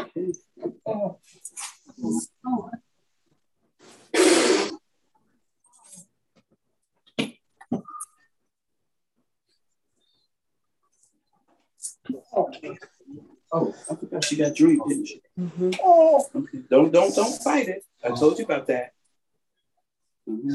Okay. Oh. Oh. Okay. Oh, I forgot she got drink, didn't she? Mm-hmm. Oh, okay. Don't don't don't fight it. I told you about that. Mm-hmm.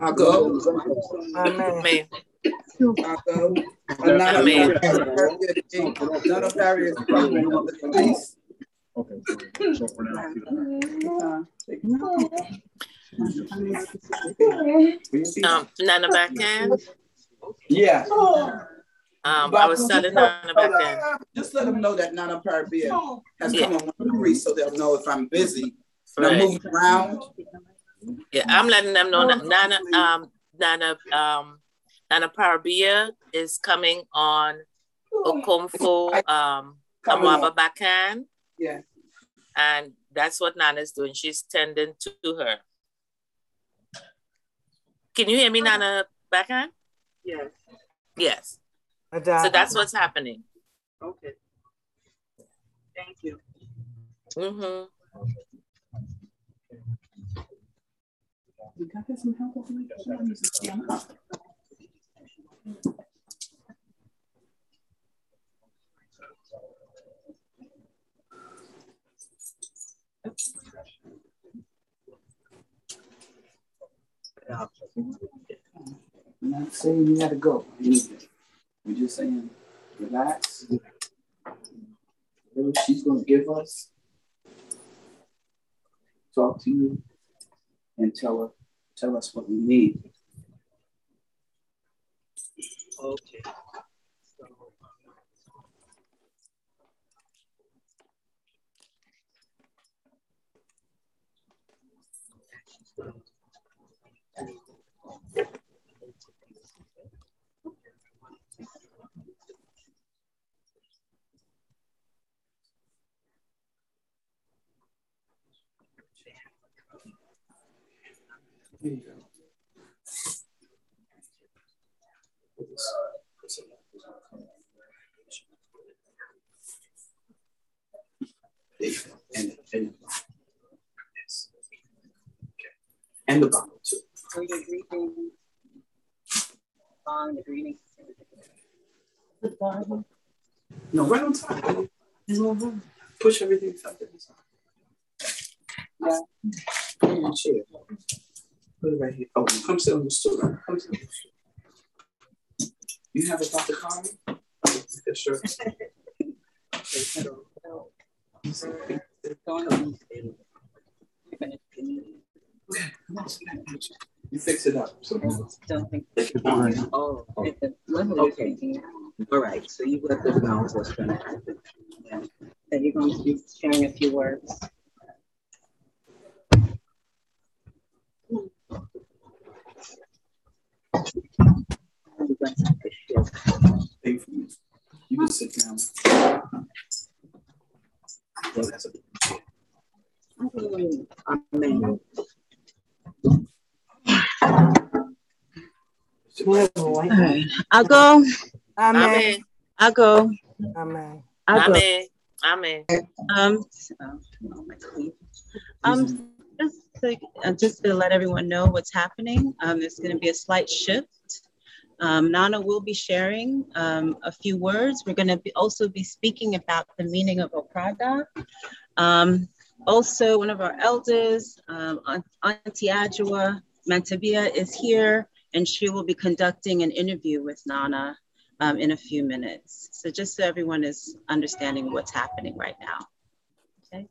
I'll go. Amen. I'll go. Amen. None of Darius please. Okay. So for now. Um, Nana back in. Yeah. Um, I was telling Nana back in. Just let them know that Nana Parabia has yeah. come on one three, so they'll know if I'm busy. Right. I'm moving around. Yeah, I'm letting them know that Nana, um, Nana, um, Nana Parabia is coming on Okomfo, um, Amwaba Bakan. Yeah. And that's what Nana's doing. She's tending to her. Can you hear me, Nana Backhand? Yes. Yes. So that's what's happening. Okay. Thank you. Mm-hmm. You got some help I'm not saying you gotta go. We're just saying relax. Whatever she's gonna give us, talk to you and tell her, tell us what we need. Okay. There you go. And, and, and the bottle too. So you're greeting on the greeting. The bottom. No, right on top. Push everything up. Yeah. Yeah, chair. Put it right here. Oh, come sit on the stool. Come sit on the stool. You have a Dr. Kari? Yeah, sure. You fix it up. So don't think. Oh, okay. All right. So you let them know what's going to happen. Yeah. That you're going to be sharing a few words. You. You can sit down. Well, that's a Amen. I'll go. Amen. I'll go. Amen. I'll go. Amen. Amen. Um, um, just to, uh, just to let everyone know what's happening, um, there's going to be a slight shift. Um, Nana will be sharing um, a few words. We're going to be also be speaking about the meaning of Okada. Um, also, one of our elders, um, Auntie Adjoa Mantabia is here and she will be conducting an interview with Nana um, in a few minutes. So just so everyone is understanding what's happening right now. Okay.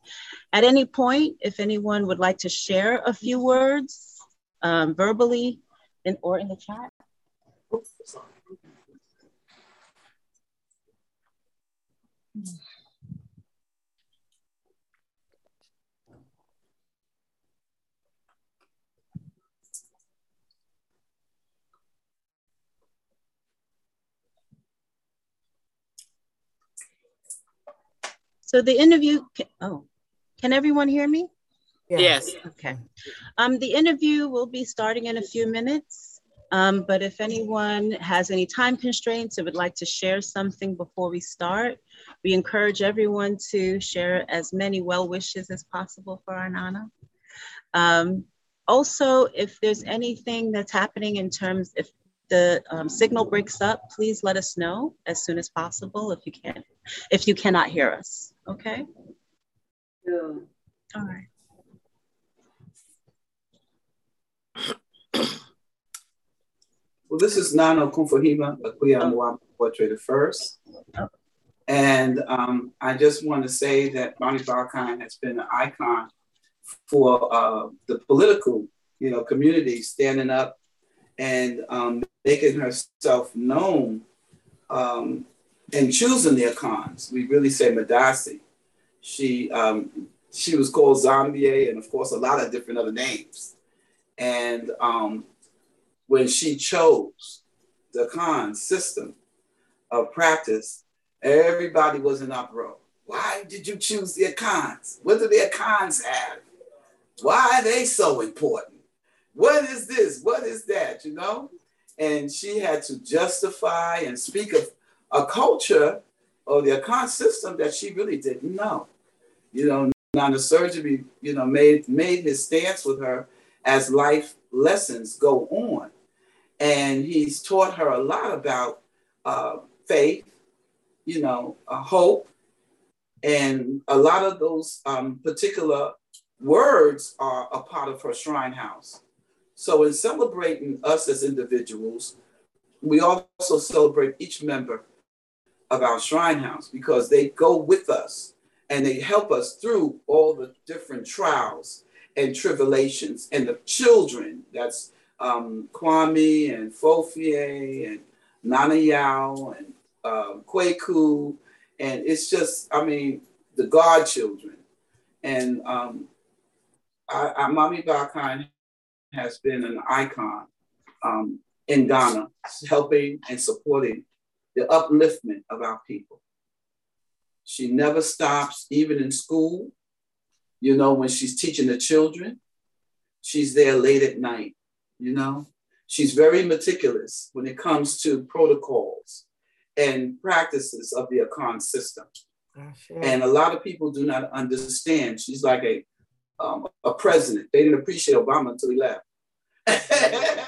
At any point, if anyone would like to share a few words, um, verbally in, or in the chat. So the interview, oh, can everyone hear me? Yes. Okay. Um, the interview will be starting in a few minutes. Um, but if anyone has any time constraints or would like to share something before we start, we encourage everyone to share as many well wishes as possible for our Nana. Um, also, if there's anything that's happening in terms, if the um, signal breaks up, please let us know as soon as possible if you can, if you cannot hear us. Okay. Yeah. All right. Well, this is Nana Kumfahima Akuya portrait the first. Oh. And um, I just want to say that Bonnie Barkine has been an icon for uh, the political, you know, community standing up and um, making herself known um, and choosing their cons. We really say Madasi. She um, she was called Zombie and of course a lot of different other names. And um, when she chose the con system of practice, everybody was in uproar. Why did you choose their cons? What do their cons have? Why are they so important? What is this? What is that? You know? And she had to justify and speak of a culture or the account system that she really didn't know. You know, now the surgery, you know, made made his stance with her as life lessons go on. And he's taught her a lot about uh, faith, you know, uh, hope, and a lot of those um, particular words are a part of her shrine house. So, in celebrating us as individuals, we also celebrate each member of our shrine house because they go with us and they help us through all the different trials and tribulations. And the children, that's um, Kwame and Fofie and Nana Yao and um, Kweku. And it's just, I mean, the godchildren. And um, I, I, Barkine has been an icon um, in Ghana, helping and supporting the upliftment of our people. She never stops, even in school. You know, when she's teaching the children, she's there late at night, you know. She's very meticulous when it comes to protocols and practices of the Akan system. And a lot of people do not understand. She's like a, um, a president. They didn't appreciate Obama until he left.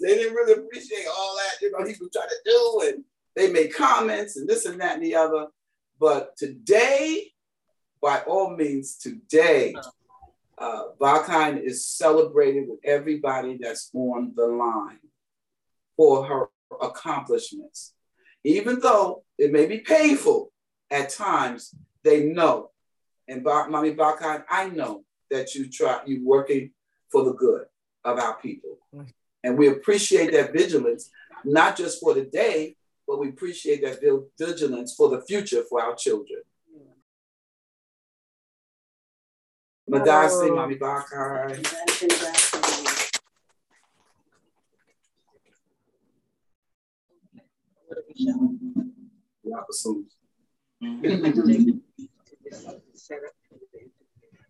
they didn't really appreciate all that, you know, he was trying to do. And they made comments and this and that and the other. But today, by all means, today, uh, is celebrated with everybody that's on the line for her accomplishments. Even though it may be painful at times, they know. And Bar- Mommy Barkine, I know that you try, you working for the good of our people. And we appreciate that vigilance, not just for the day, but we appreciate that vigilance for the future for our children. Madasi, Mami Bakar.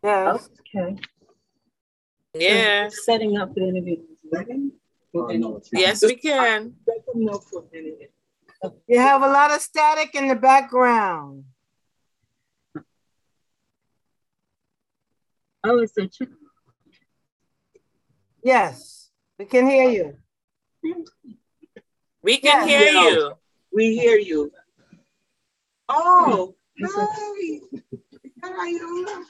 Yes. Okay. Yeah. Setting up for the interview. Oh, yes, we can. You have a lot of static in the background. Oh, it's a chicken. Yes, we can hear you. We can hear you. We hear you. Oh, oh hi. How are you?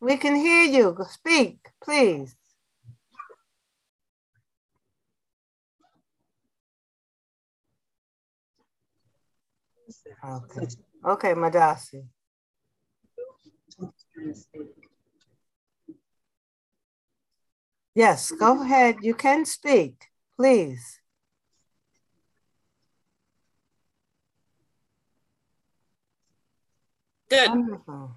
we can hear you. Speak, please. Okay. Okay, Madasi. Yes, go ahead. You can speak, please. Good. Wonderful.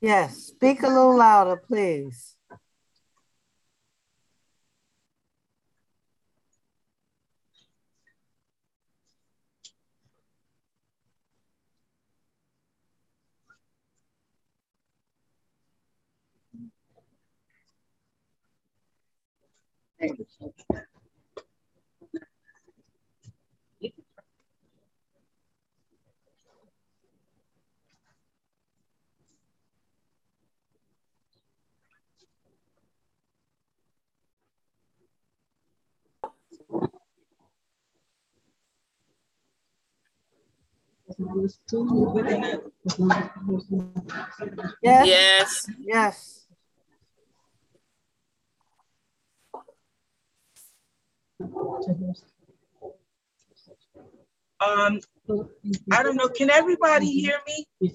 Yes, speak a little louder, please. Yes, Yes. yes. Um, I don't know, can everybody hear me?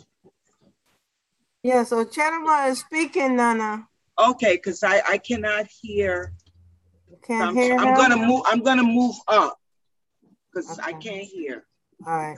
Yeah, so Chenema is speaking, Nana. Okay, because I, I cannot hear. You Can't I'm, hear I'm her? gonna move, I'm gonna move up, because I can't hear. All right.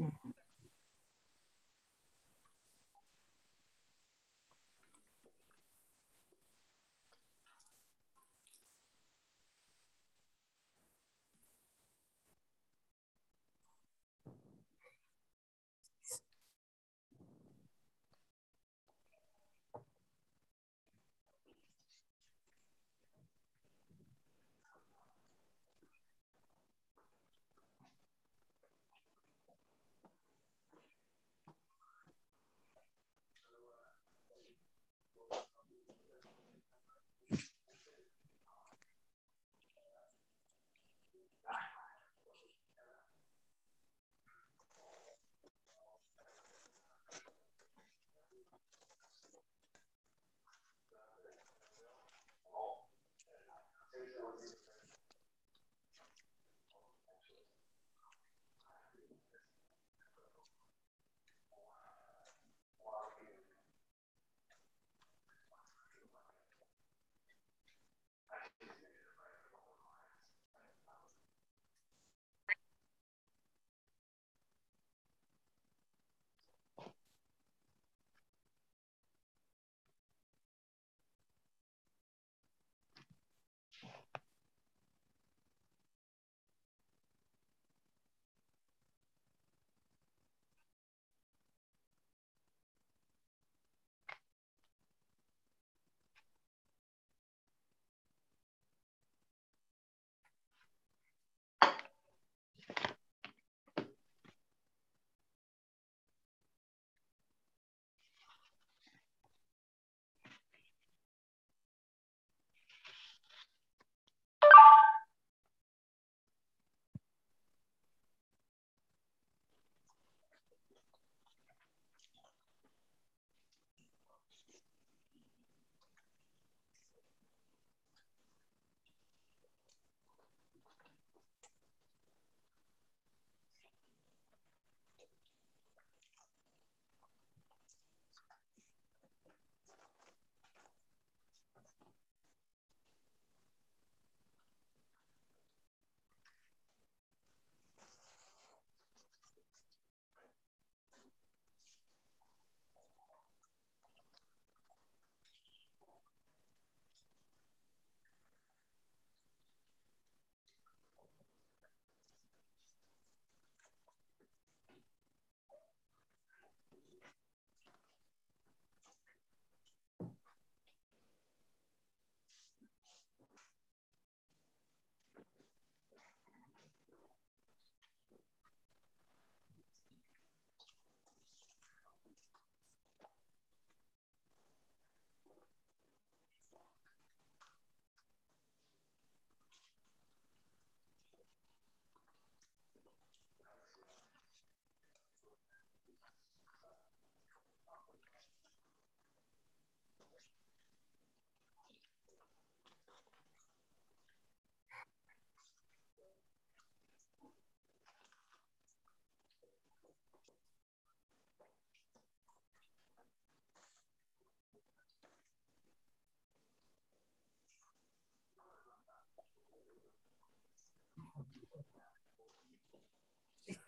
Mm-hmm.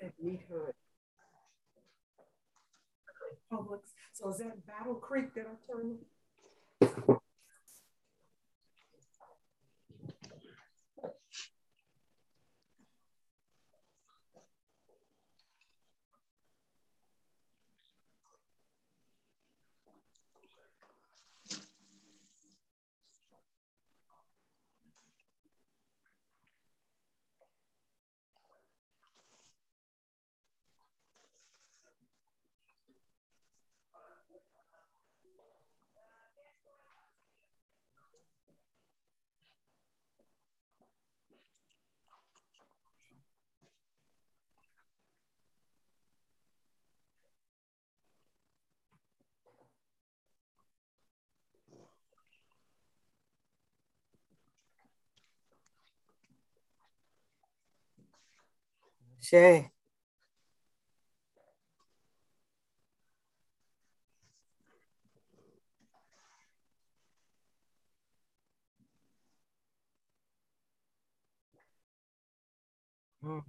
Said meet her Publix. So is that Battle Creek that I turned? Shay. Mm.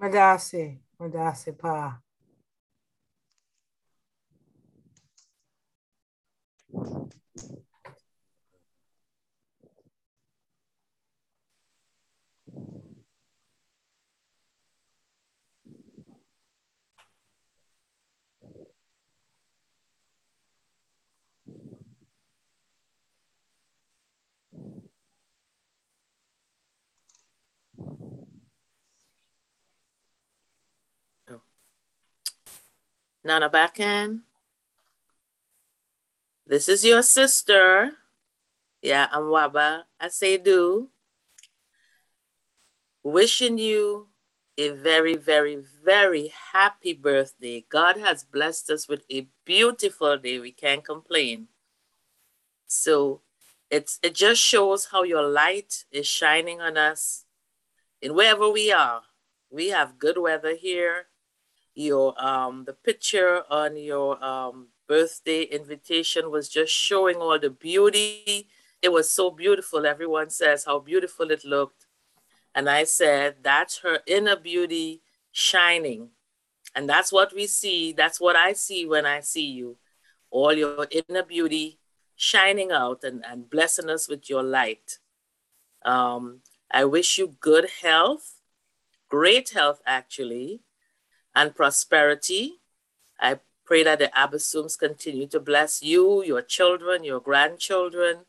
Madasi, Madasi pa. Nana Bakan. This is your sister. Yeah, I'm Waba do. Wishing you a very, very, very happy birthday. God has blessed us with a beautiful day. We can't complain. So it's it just shows how your light is shining on us in wherever we are. We have good weather here your um the picture on your um birthday invitation was just showing all the beauty. It was so beautiful. Everyone says how beautiful it looked. And I said, that's her inner beauty shining. And that's what we see. That's what I see when I see you. All your inner beauty shining out and, and blessing us with your light. Um, I wish you good health, great health, actually and prosperity. I pray that the Abosoms continue to bless you, your children, your grandchildren,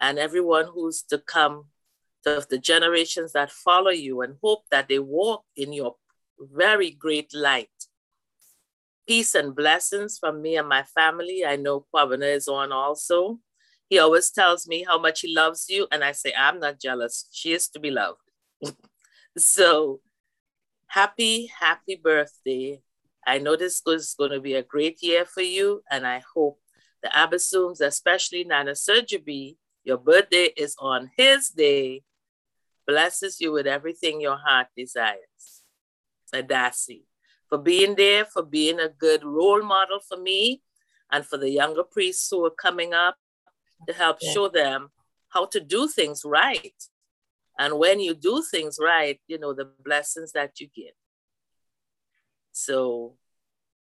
and everyone who's to come, of the generations that follow you, and hope that they walk in your very great light. Peace and blessings from me and my family. I know Kwabena is on also. He always tells me how much he loves you, and I say, I'm not jealous. She is to be loved. so happy, happy birthday. I know this is going to be a great year for you, and I hope the Abosoms, especially Nana Surgery, your birthday is on his day, blesses you with everything your heart desires. Adasi, for being there, for being a good role model for me, and for the younger priests who are coming up to help yeah. show them how to do things right And when you do things right, you know, the blessings that you get. So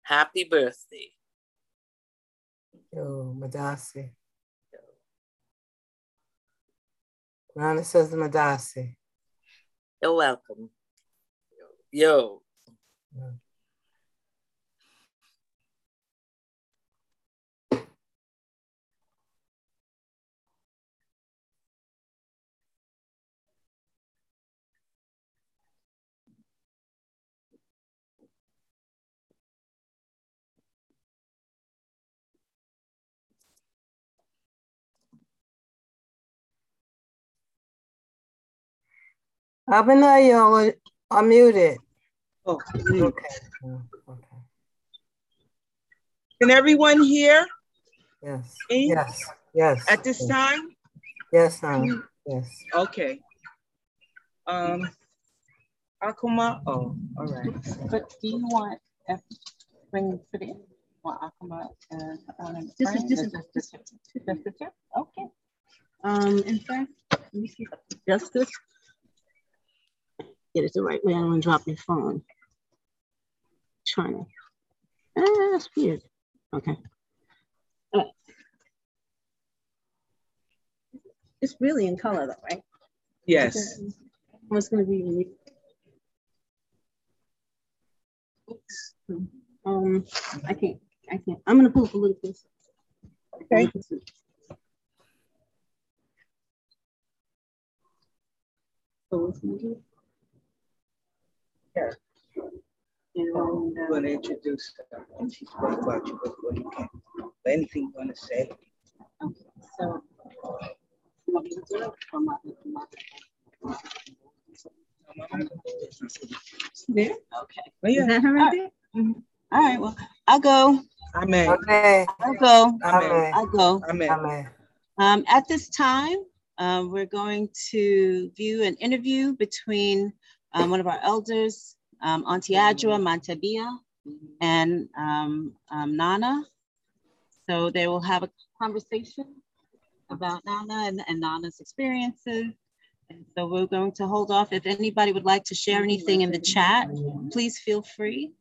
happy birthday. Yo, Madasi. Rana says Madasi. You're welcome. Yo. Yeah. Abinaya, you're unmuted. Oh, Okay. Yeah, Okay. Can everyone hear Yes. me Yes. Yes. at this time? Yes, ma'am. Yes. Okay. Um, Akuma, oh, all right. But do you want, uh, bring, put it in, want Akama and, um, This is- Frank? this is- Just the two? Okay. Um, in fact, let me see, justice. Get it the right way. I don't want to drop your phone. Trying to. Ah, that's weird. Okay. All right. It's really in color though, right? Yes. What's gonna be unique? Oops. Um, I can't, I can't. I'm gonna pull up a little closer. Okay. So what's gonna do? Yeah. And, I'm uh, going to introduce her. And she spoke about you before you came. Anything you want to say? Okay, so. you want me to do it from my- from my- There? Okay. Oh, yeah. Is that her right there? All right, well, I'll go. Amen. Okay. I'll go. Amen. I'll go. Amen. Amen. Um, at this time, uh, we're going to view an interview between um, one of our elders, um, Auntie Adra Mantabia and um, um, Nana. So they will have a conversation about Nana and, and Nana's experiences. And so we're going to hold off. If anybody would like to share anything in the chat, please feel free.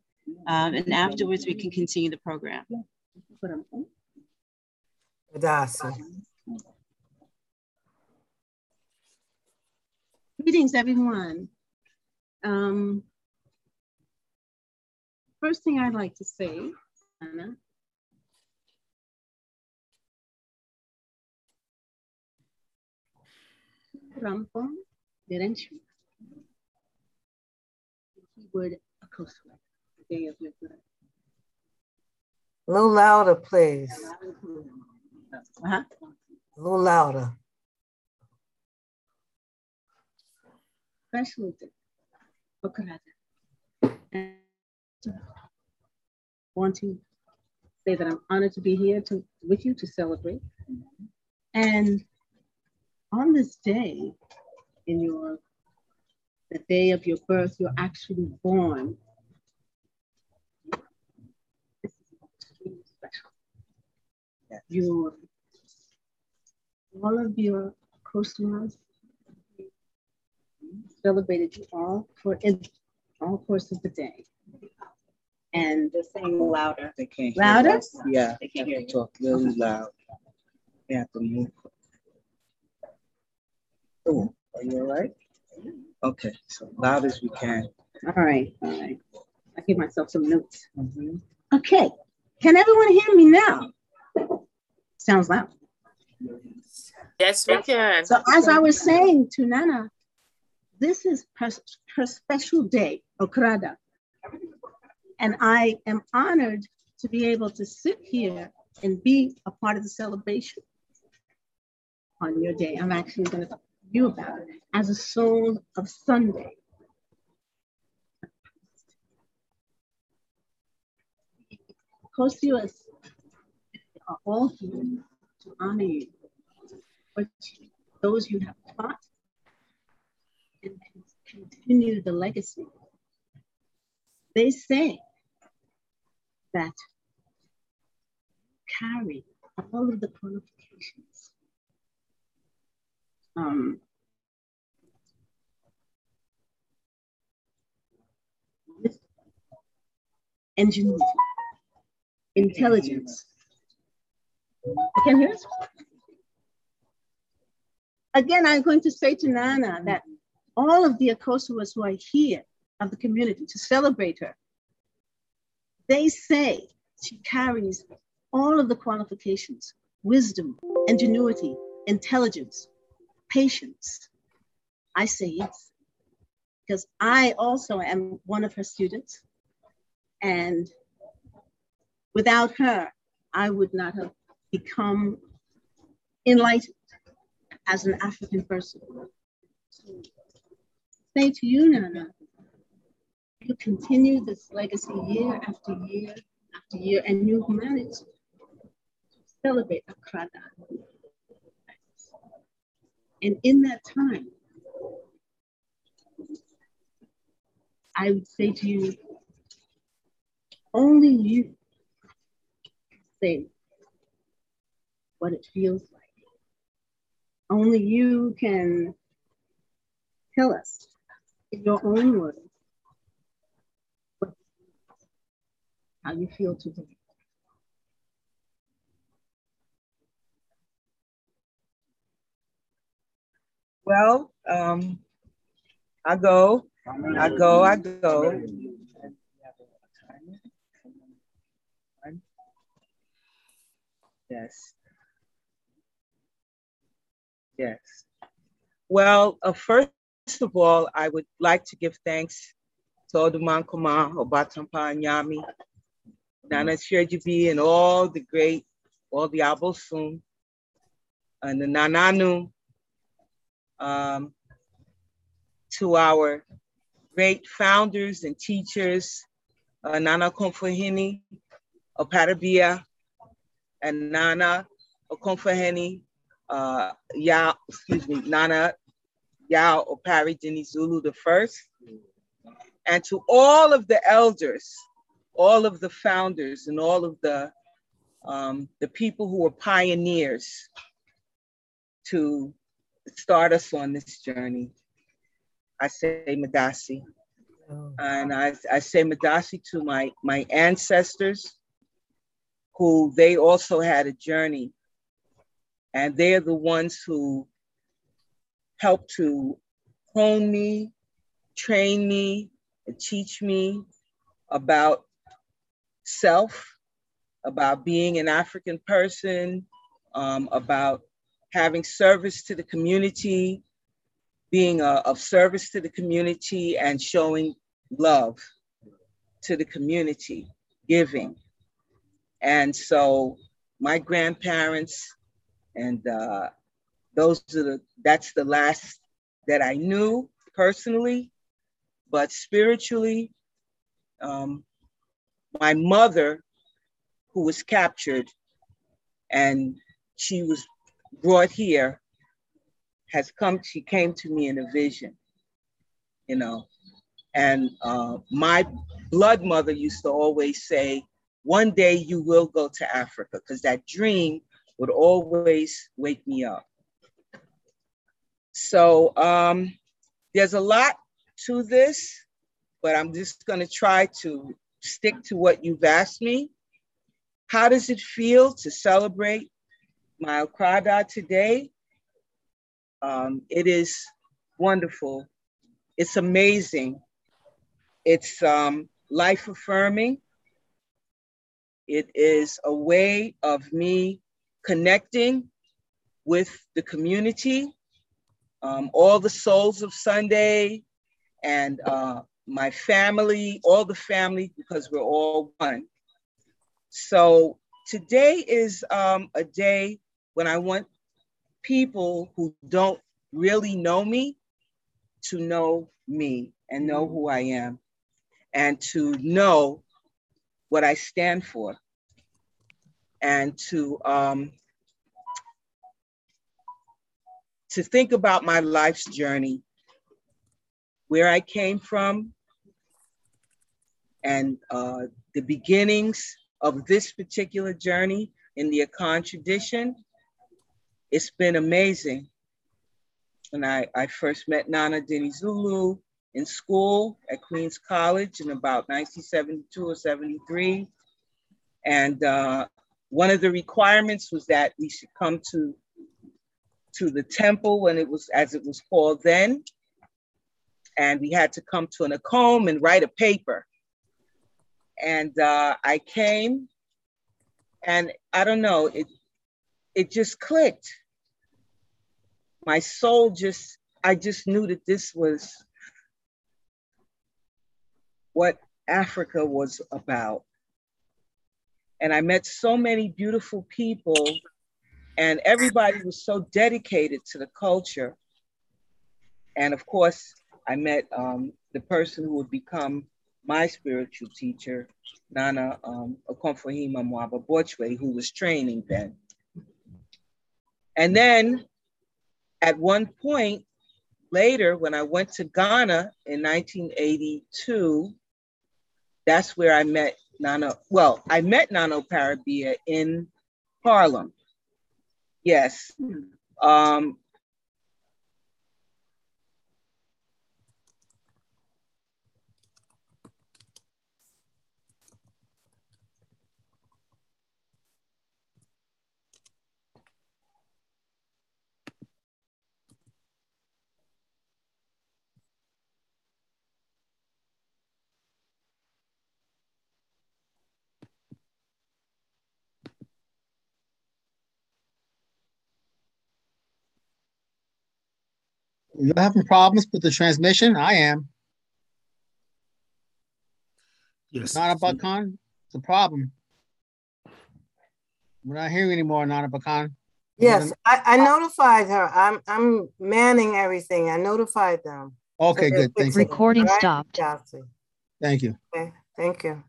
Um, and afterwards, we can continue the program. Madasi. Greetings, everyone. Um, first thing I'd like to say, Anna, Rampo Derecho. Keyword Akoswa, the day of your birth. A little louder, please. Uh-huh. A little louder. Okarada. And want to say that I'm honored to be here to, with you to celebrate. And on this day, in your the day of your birth, you're actually born. This is extremely special. Your all of your customers celebrated you all for in all course of the day. And They're saying louder. They can't hear Louder? Yeah, They can't hear you. talk really loud. They have to move. Oh, are you all right? Okay, so loud as we can. all right, all right. I give myself some notes. Mm-hmm. Okay, can everyone hear me now? Sounds loud. Yes, we can. So as I was saying to Nana, this is her, her special day, Okrada. And I am honored to be able to sit here and be a part of the celebration on your day. I'm actually going to talk to you about it as a soul of Sunday. Kosios are all here to honor you, but those you have taught and continue the legacy. They say that carry all of the qualifications. Um, ingenuity, intelligence. I can hear us? Again, I'm going to say to Nana that all of the Akosomos who are here of the community to celebrate her, they say she carries all of the qualifications, wisdom, ingenuity, intelligence, patience. I say yes, because I also am one of her students. And without her, I would not have become enlightened as an African person. So, say to you, Nana, you continue this legacy year after year after year, and you've managed to celebrate Akrada. And in that time, I would say to you, only you say what it feels like. Only you can tell us in your own words how you feel today. Well, um, I go, I go, I go. Yes. Yes. Well, uh, first of all, I would like to give thanks to Odomankoma, Obatampa Nyami, Nana Shirjibi, and all the great, all the Abosom, and the Nananu, um, to our great founders and teachers, uh, Nana Komfahini, Oparabea, and Nana Okomfohene, uh, Ya, excuse me, Nana Yao Opari Zulu the first, and to all of the elders, all of the founders, and all of the um, the people who were pioneers to start us on this journey. I say Madasi. And I, I say Madasi to my, my ancestors, who they also had a journey. And they're the ones who helped to hone me, train me, and teach me about self, about being an African person, um, about having service to the community, being a, of service to the community, and showing love to the community, giving. And so my grandparents and uh, those are the, that's the last that I knew personally, but spiritually, um, my mother, who was captured and she was brought here, has come, she came to me in a vision, you know. And uh, my blood mother used to always say, one day you will go to Africa, because that dream would always wake me up. So um, there's a lot to this, but I'm just gonna try to stick to what you've asked me. How does it feel to celebrate my Okrada today? Um, it is wonderful. It's amazing. It's um, life affirming. It is a way of me connecting with the community, um, all the souls of Sunday, and uh, my family, all the family, because we're all one. So today is um, a day when I want people who don't really know me to know me and know who I am and to know what I stand for and to um, to think about my life's journey, where I came from, and uh, the beginnings of this particular journey in the Akan tradition. It's been amazing. When I, I first met Nana Dinizulu in school at Queens College in about 1972 or 73. And uh, one of the requirements was that we should come to, to the temple when it was, as it was called then. And we had to come to an Acom and write a paper. And uh, I came and I don't know, it, it just clicked. My soul just, I just knew that this was what Africa was about. And I met so many beautiful people, and everybody was so dedicated to the culture. And of course, I met um, the person who would become my spiritual teacher, Nana um, Okomfohima Mwaba Bochwe, who was training then. And then at one point later, when I went to Ghana in 1982, that's where I met Nana. Well, I met Nana Parabia in Harlem. Yes. Um, You're having problems with the transmission? I am. Yes. Nana Bakan, it's a problem. We're not hearing anymore, Nana Bakan. Yes, I, I notified her. I'm I'm manning everything. I notified them. Okay, So good. Thank fixing you. Recording stopped. Thank you. Okay, thank you.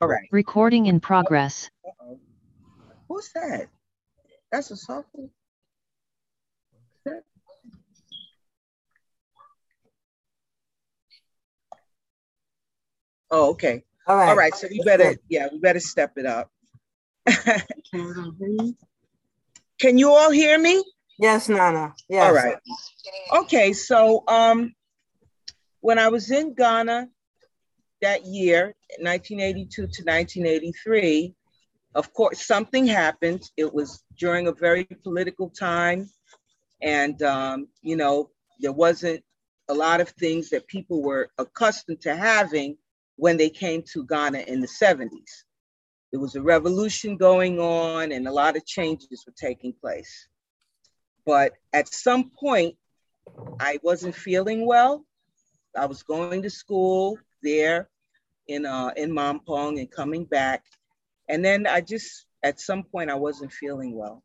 All right. Recording in progress. Uh-oh. Who's that? That's a software. Oh, okay. All right. All right. So we better, yeah, we better step it up. Can you all hear me? Yes, Nana. Yes. All right. Okay, so um, when I was in Ghana that year, 1982 to 1983, of course, something happened. It was during a very political time, and um, you know, there wasn't a lot of things that people were accustomed to having when they came to Ghana in the 70s. There was a revolution going on, and a lot of changes were taking place. But at some point, I wasn't feeling well. I was going to school there in uh, in Mampong and coming back, and then I just at some point I wasn't feeling well,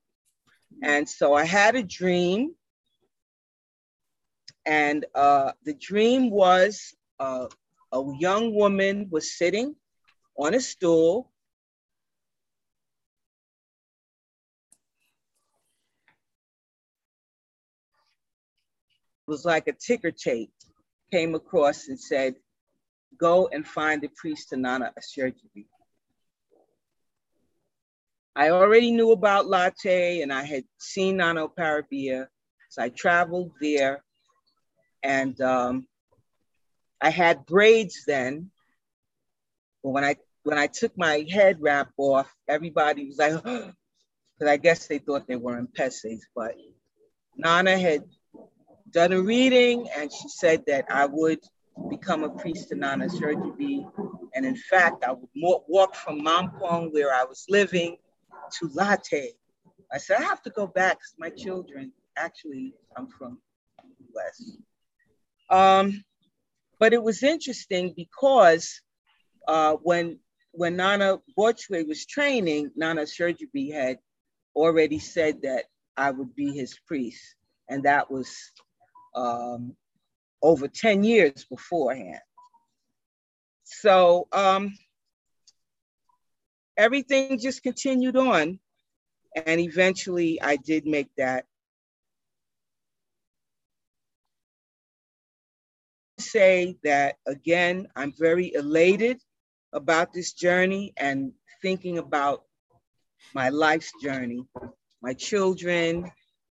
and so I had a dream, and uh, the dream was uh, a young woman was sitting on a stool. It was like a ticker tape came across and said, go and find the priest Tanana Ashirjibi. I already knew about Larteh and I had seen Nano Parabia. So I traveled there and um, I had braids then. But when I when I took my head wrap off, everybody was like, because I guess they thought they were in Pesses, but Nana had done a reading and she said that I would become a priest in Nana Surgery. And in fact, I would walk from Mampong, where I was living, to Larteh. I said, I have to go back because my children actually come from the US. Um, but it was interesting because uh, when when Nana Borchwe was training, Nana Surgery had already said that I would be his priest. And that was um, over 10 years beforehand. So um, everything just continued on. And eventually I did make that say that again, I'm very elated about this journey and thinking about my life's journey. My children,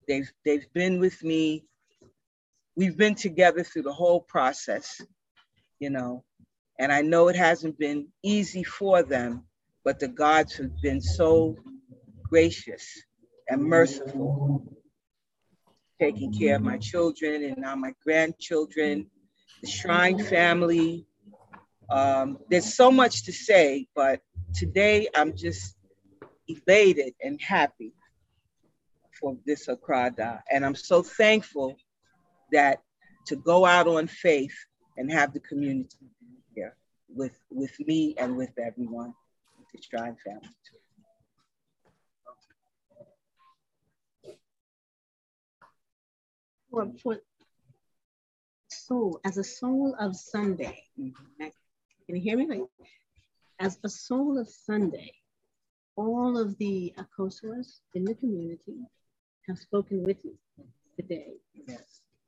they've they've been with me. We've been together through the whole process, you know. And I know it hasn't been easy for them, but the gods have been so gracious and merciful, taking care of my children and now my grandchildren, the Shrine family. Um, there's so much to say, but today I'm just elated and happy for this Akrada. And I'm so thankful that to go out on faith and have the community here with, with me and with everyone, the Shrine family too. For, for soul, as a soul of Sunday, mm-hmm. can you hear me? As a soul of Sunday, all of the Akosuas in the community have spoken with you today.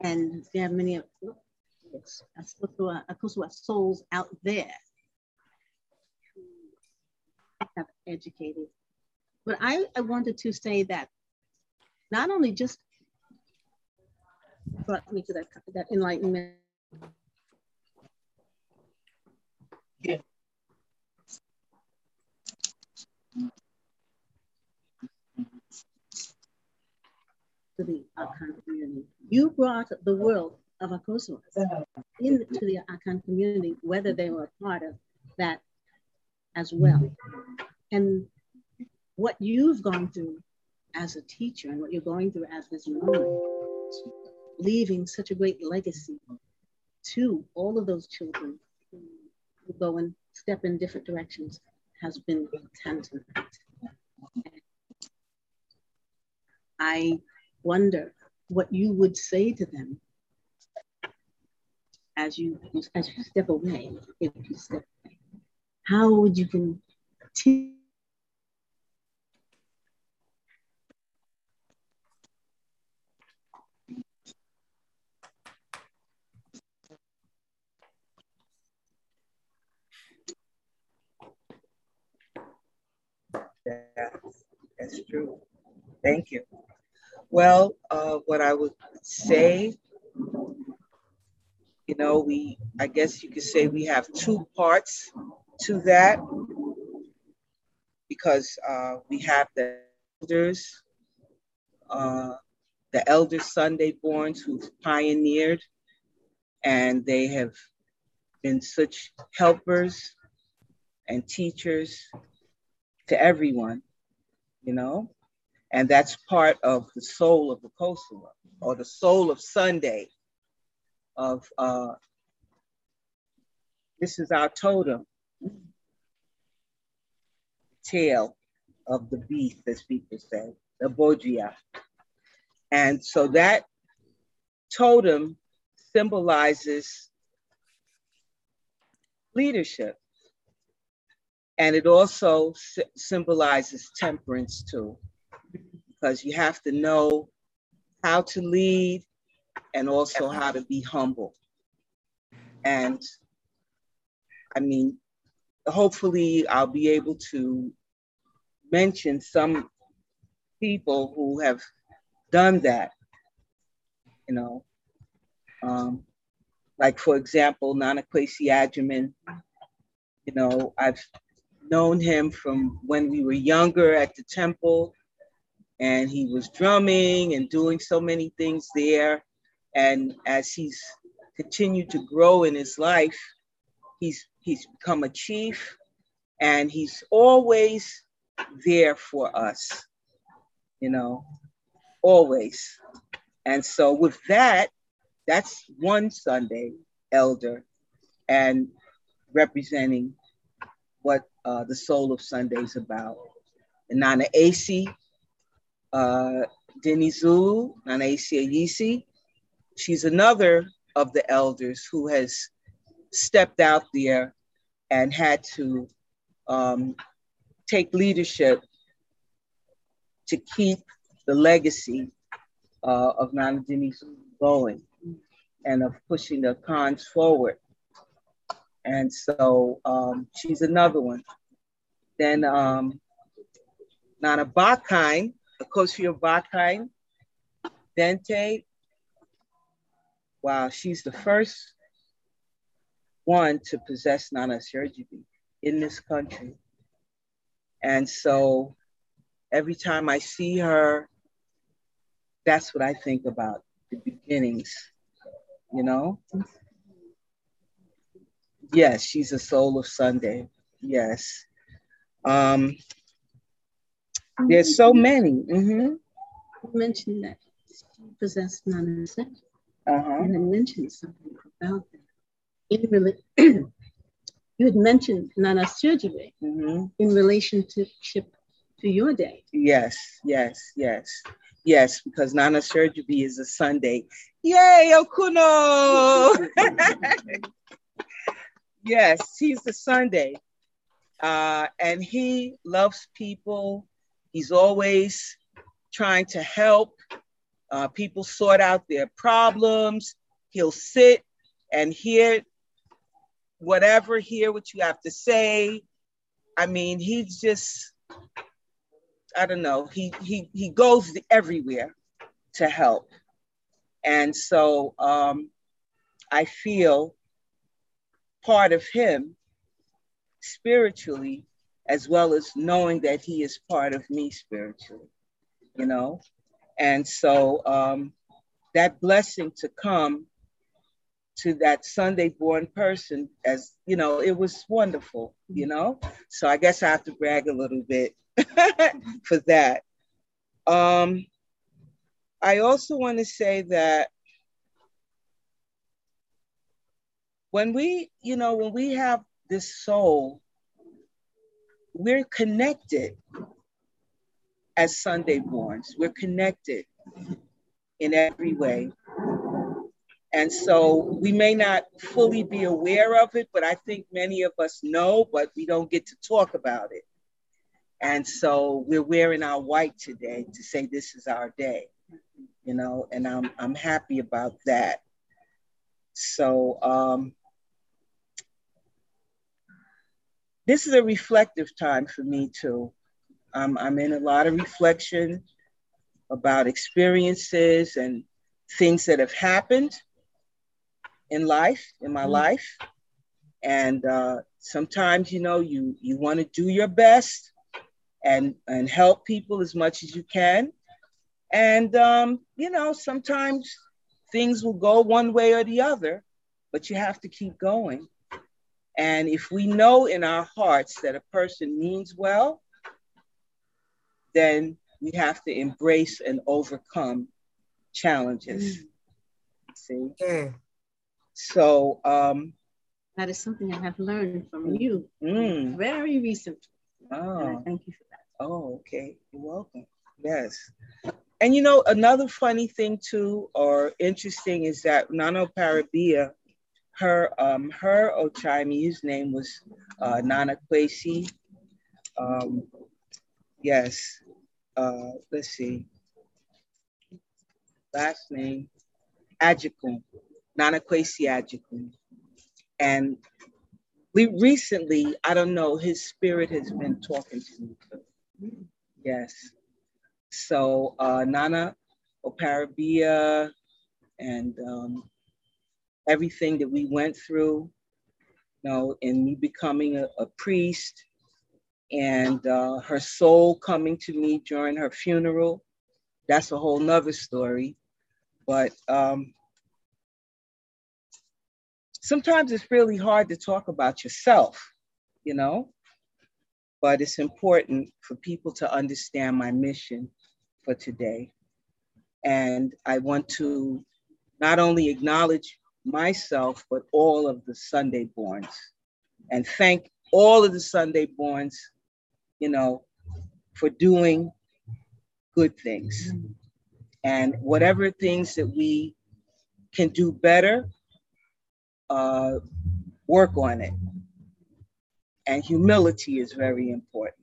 And there are many of yes, are souls out there who have educated. But I, I wanted to say that not only just brought me to that, that enlightenment. To the ah. Akan community. You brought the world of Akosua into the Akan community, whether they were a part of that as well. And what you've gone through as a teacher and what you're going through as this woman leaving such a great legacy to all of those children who go and step in different directions has been tantamount. I wonder what you would say to them as you as you step away, if you step away. How would you continue that's true. Thank you. Well, uh, what I would say, you know, we, I guess you could say we have two parts to that because uh, we have the elders, uh, the elder Sunday borns who've pioneered and they have been such helpers and teachers to everyone, you know? And that's part of the soul of the Kosua, or the soul of Sunday, of uh, this is our totem, tail of the beast, as people say, the Bojia. And so that totem symbolizes leadership. And it also symbolizes temperance too, because you have to know how to lead and also how to be humble. And I mean, hopefully I'll be able to mention some people who have done that, you know. Um, like for example, Nana Kwesi Adjaman, you know, I've known him from when we were younger at the temple, and he was drumming and doing so many things there. And as he's continued to grow in his life, he's he's become a chief, and he's always there for us, you know, always. And so with that, that's one Sunday elder and representing what uh, the soul of Sunday is about. And Nana AC, uh, Dinizulu, she's another of the elders who has stepped out there and had to um, take leadership to keep the legacy uh, of Nana Denise going and of pushing the cons forward. And so um, she's another one. Then um, Nana Bakine, Akosua Bakine, Dente. Wow, she's the first one to possess Nana Sergipe in this country. And so every time I see her, that's what I think about the beginnings, you know? Yes, she's a soul of Sunday. Yes. Um, there's so many. Mm-hmm. You mentioned that she possessed Nana Uh-huh. and I mentioned something about that. In you had mentioned Nana Sturgibe Mm-hmm. in relationship to your day. Yes, yes, yes, yes, because Nana Surgery is a Sunday. Yay, Okuno! yes, he's the Sunday. Uh, and he loves people. He's always trying to help uh, people sort out their problems. He'll sit and hear whatever, hear what you have to say. I mean, he's just, I don't know, he, he, he goes everywhere to help. And so um, I feel part of him spiritually, as well as knowing that he is part of me spiritually, you know? And so um, that blessing to come to that Sunday born person, as you know, it was wonderful, you know? So I guess I have to brag a little bit for that. Um, I also want to say that when we, you know, when we have this soul, we're connected as Sunday borns. We're connected in every way. And so we may not fully be aware of it, but I think many of us know, but we don't get to talk about it. And so we're wearing our white today to say this is our day, you know, and I'm, I'm happy about that. So um, this is a reflective time for me too. Um, I'm in a lot of reflection about experiences and things that have happened in life, in my life. And uh, sometimes, you know, you you want to do your best and and help people as much as you can. And um, you know, sometimes things will go one way or the other, but you have to keep going. And if we know in our hearts that a person means well, then we have to embrace and overcome challenges. See? Yeah. So um, That is something I have learned from you mm, very recently. And oh, thank you for that. oh, okay. You're welcome. Yes. And you know, another funny thing too, or interesting, is that Nana Parabia, her um, her Okyeame's name was uh, Nana Kwesi. Um, yes. Uh, let's see. Last name, Adjikun, Nana Kwesi Adjikun. And we recently, I don't know, his spirit has been talking to me. Yes. So uh, Nana Oparabea and um, everything that we went through, you know, in me becoming a, a priest and uh, her soul coming to me during her funeral. That's a whole nother story. But um, sometimes it's really hard to talk about yourself, you know? But it's important for people to understand my mission for today. And I want to not only acknowledge myself, but all of the Sunday borns and thank all of the Sunday borns, you know, for doing good things. And whatever things that we can do better, uh, work on it. And humility is very important.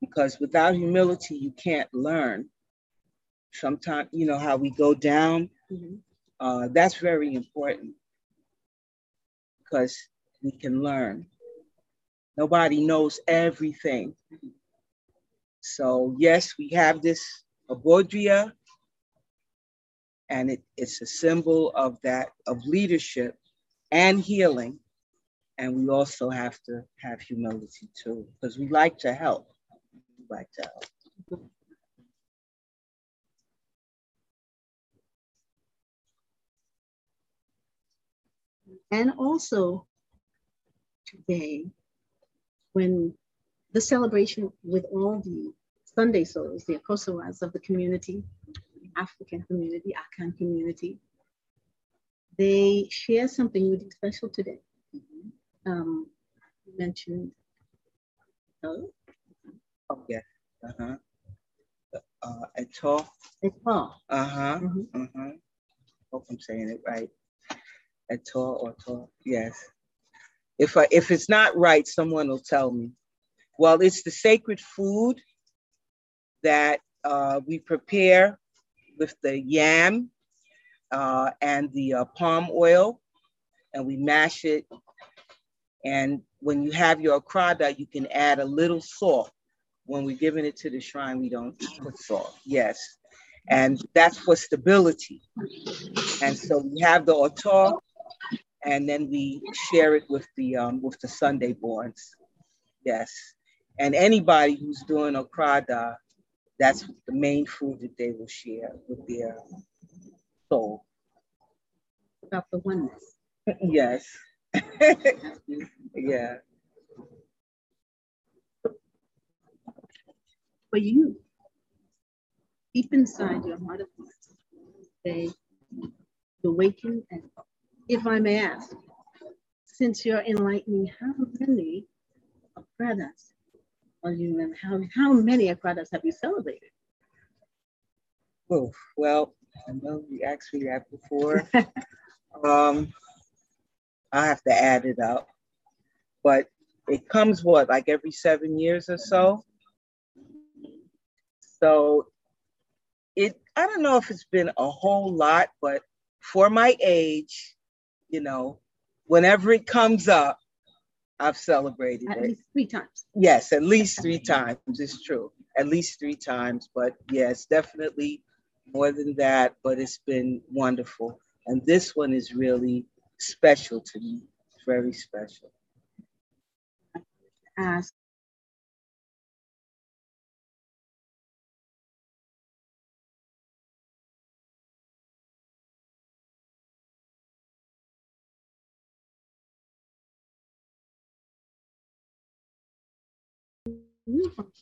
because without humility, you can't learn. Sometimes, you know, how we go down, Mhm. Uh, that's very important because we can learn. Nobody knows everything. So, yes, we have this abodria, and it, it's a symbol of that, of leadership and healing. And we also have to have humility too, because we like to help. We like to help. And also today, when the celebration with all the Sunday souls, the Akosuas of the community, African community, Akan community, they share something really special today. Um, you mentioned, oh, Oh, yeah. Uh-huh. Uh, Eto. Eto. Uh-huh. Mhm. Uh-huh. Hope I'm saying it right. Eto or to, yes. If I, if it's not right, someone will tell me. Well, it's the sacred food that uh, we prepare with the yam uh, and the uh, palm oil, and we mash it. And when you have your akrada, you can add a little salt. When we're giving it to the shrine, we don't put salt. Yes. And that's for stability. And so we have the otor, and then we share it with the um, with the Sunday borns. Yes. And anybody who's doing okrada, that's the main food that they will share with their soul. about the oneness. Yes. yeah. For you, deep inside your heart of hearts, they awaken and if I may ask, since you're enlightening, how many akradas are you and how, how many akradas have you celebrated? Oh, well, I know you asked me that before. um, I have to add it up, but it comes what, like every seven years or so? So it, I don't know if it's been a whole lot, but for my age, you know, whenever it comes up, I've celebrated At it. least three times. Yes, at least three times. It's true. At least three times. But yes, definitely more than that. But it's been wonderful. And this one is really special to me. It's very special. Ask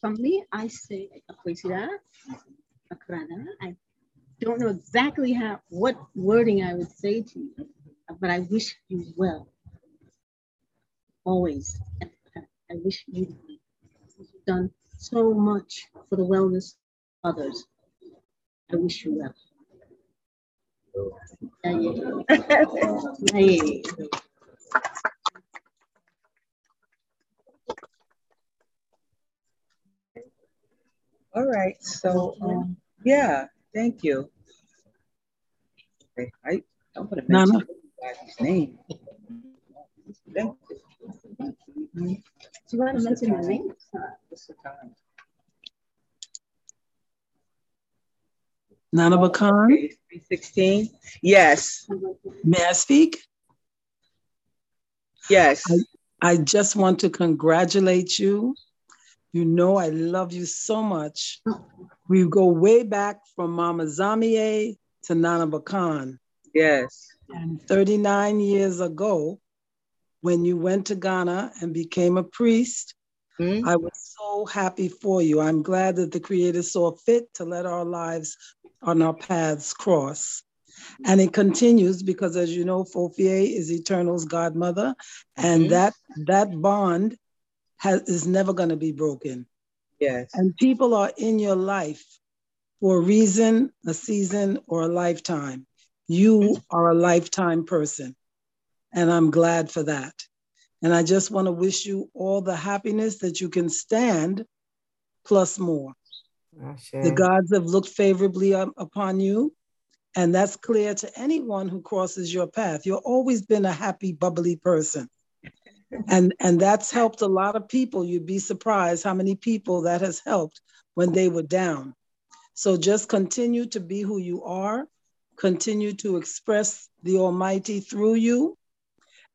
From me, I say Akwesida, Akrada. I don't know exactly how what wording I would say to you, but I wish you well. Always. I wish you. You've done so much for the wellness of others. I wish you well. Oh. Aye. Aye. All right. So um, yeah, thank you. Okay, I I'm gonna mention Nana. everybody's name. Thank you. Do you want to mention the name? What's the time? Nana Bakan, Three sixteen. Yes. may I speak? Yes. I just want to congratulate you. You know, I love you so much. We go way back from Mama Zamie to Nana Bakan. Yes. And 39 years ago, when you went to Ghana and became a priest, Hmm? I was so happy for you. I'm glad that the Creator saw fit to let our lives on our paths cross. And it continues because, as you know, Fofie is Eternal's godmother, and Mhm. that that bond has, is never going to be broken. Yes. And people are in your life for a reason, a season, or a lifetime. You are a lifetime person. And I'm glad for that. And I just want to wish you all the happiness that you can stand plus more. The gods have looked favorably upon you, and that's clear to anyone who crosses your path. You've always been a happy, bubbly person. And, and that's helped a lot of people. You'd be surprised how many people that has helped when they were down. So just continue to be who you are, continue to express the Almighty through you,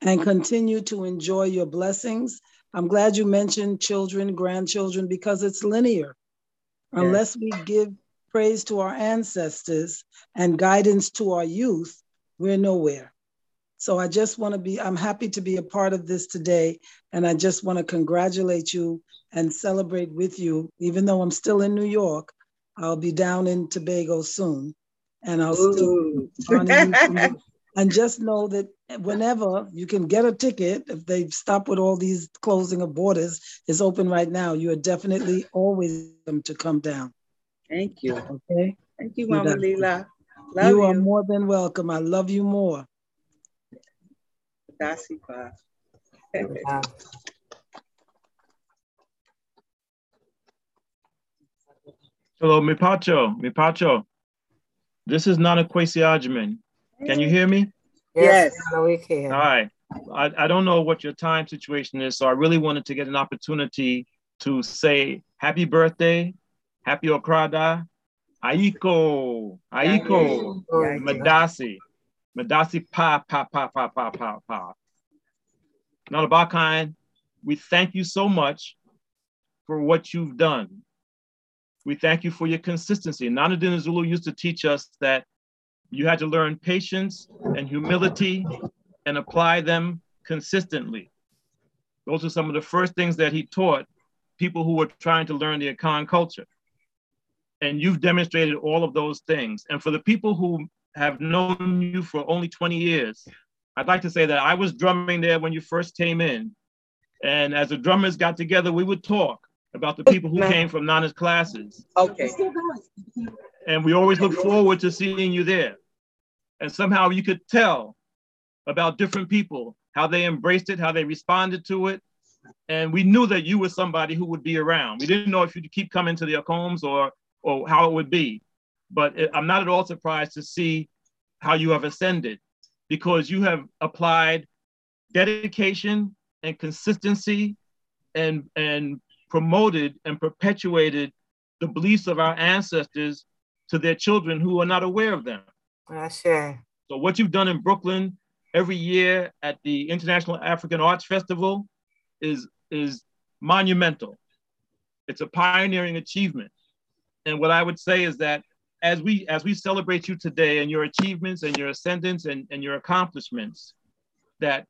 and continue to enjoy your blessings. I'm glad you mentioned children, grandchildren, because it's linear. Unless we give praise to our ancestors and guidance to our youth, we're nowhere. So I just want to be, I'm happy to be a part of this today. And I just want to congratulate you and celebrate with you. Even though I'm still in New York, I'll be down in Tobago soon. And I'll Ooh. still you. and just know that whenever you can get a ticket, if they stop with all these closing of borders, is open right now. You are definitely always welcome to come down. Thank you. Okay. Thank you, Mama Lila. Love you, you are more than welcome. I love you more. Hello, mi pacho, mi pacho. This is Nana Kwesi Ajman. Can you hear me? Yes, yes. we can. All right. I, I don't know what your time situation is, so I really wanted to get an opportunity to say happy birthday, happy Okrada, Aiko, Aiko, Madasi. Madasi pa pa pa pa pa pa pa. Nalabakine, we thank you so much for what you've done. We thank you for your consistency. Nana Zulu used to teach us that you had to learn patience and humility and apply them consistently. Those are some of the first things that he taught people who were trying to learn the Akan culture. And you've demonstrated all of those things. And for the people who have known you for only 20 years, I'd like to say that I was drumming there when you first came in. And as the drummers got together, we would talk about the people who came from Nana's classes. Okay. And we always look forward to seeing you there. And somehow you could tell about different people, how they embraced it, how they responded to it. And we knew that you were somebody who would be around. We didn't know if you'd keep coming to the homes or, or how it would be. But I'm not at all surprised to see how you have ascended because you have applied dedication and consistency and, and promoted and perpetuated the beliefs of our ancestors to their children who are not aware of them. sure. So what you've done in Brooklyn every year at the International African Arts Festival is, is monumental. It's a pioneering achievement. And what I would say is that as we as we celebrate you today and your achievements and your ascendance and, and your accomplishments, that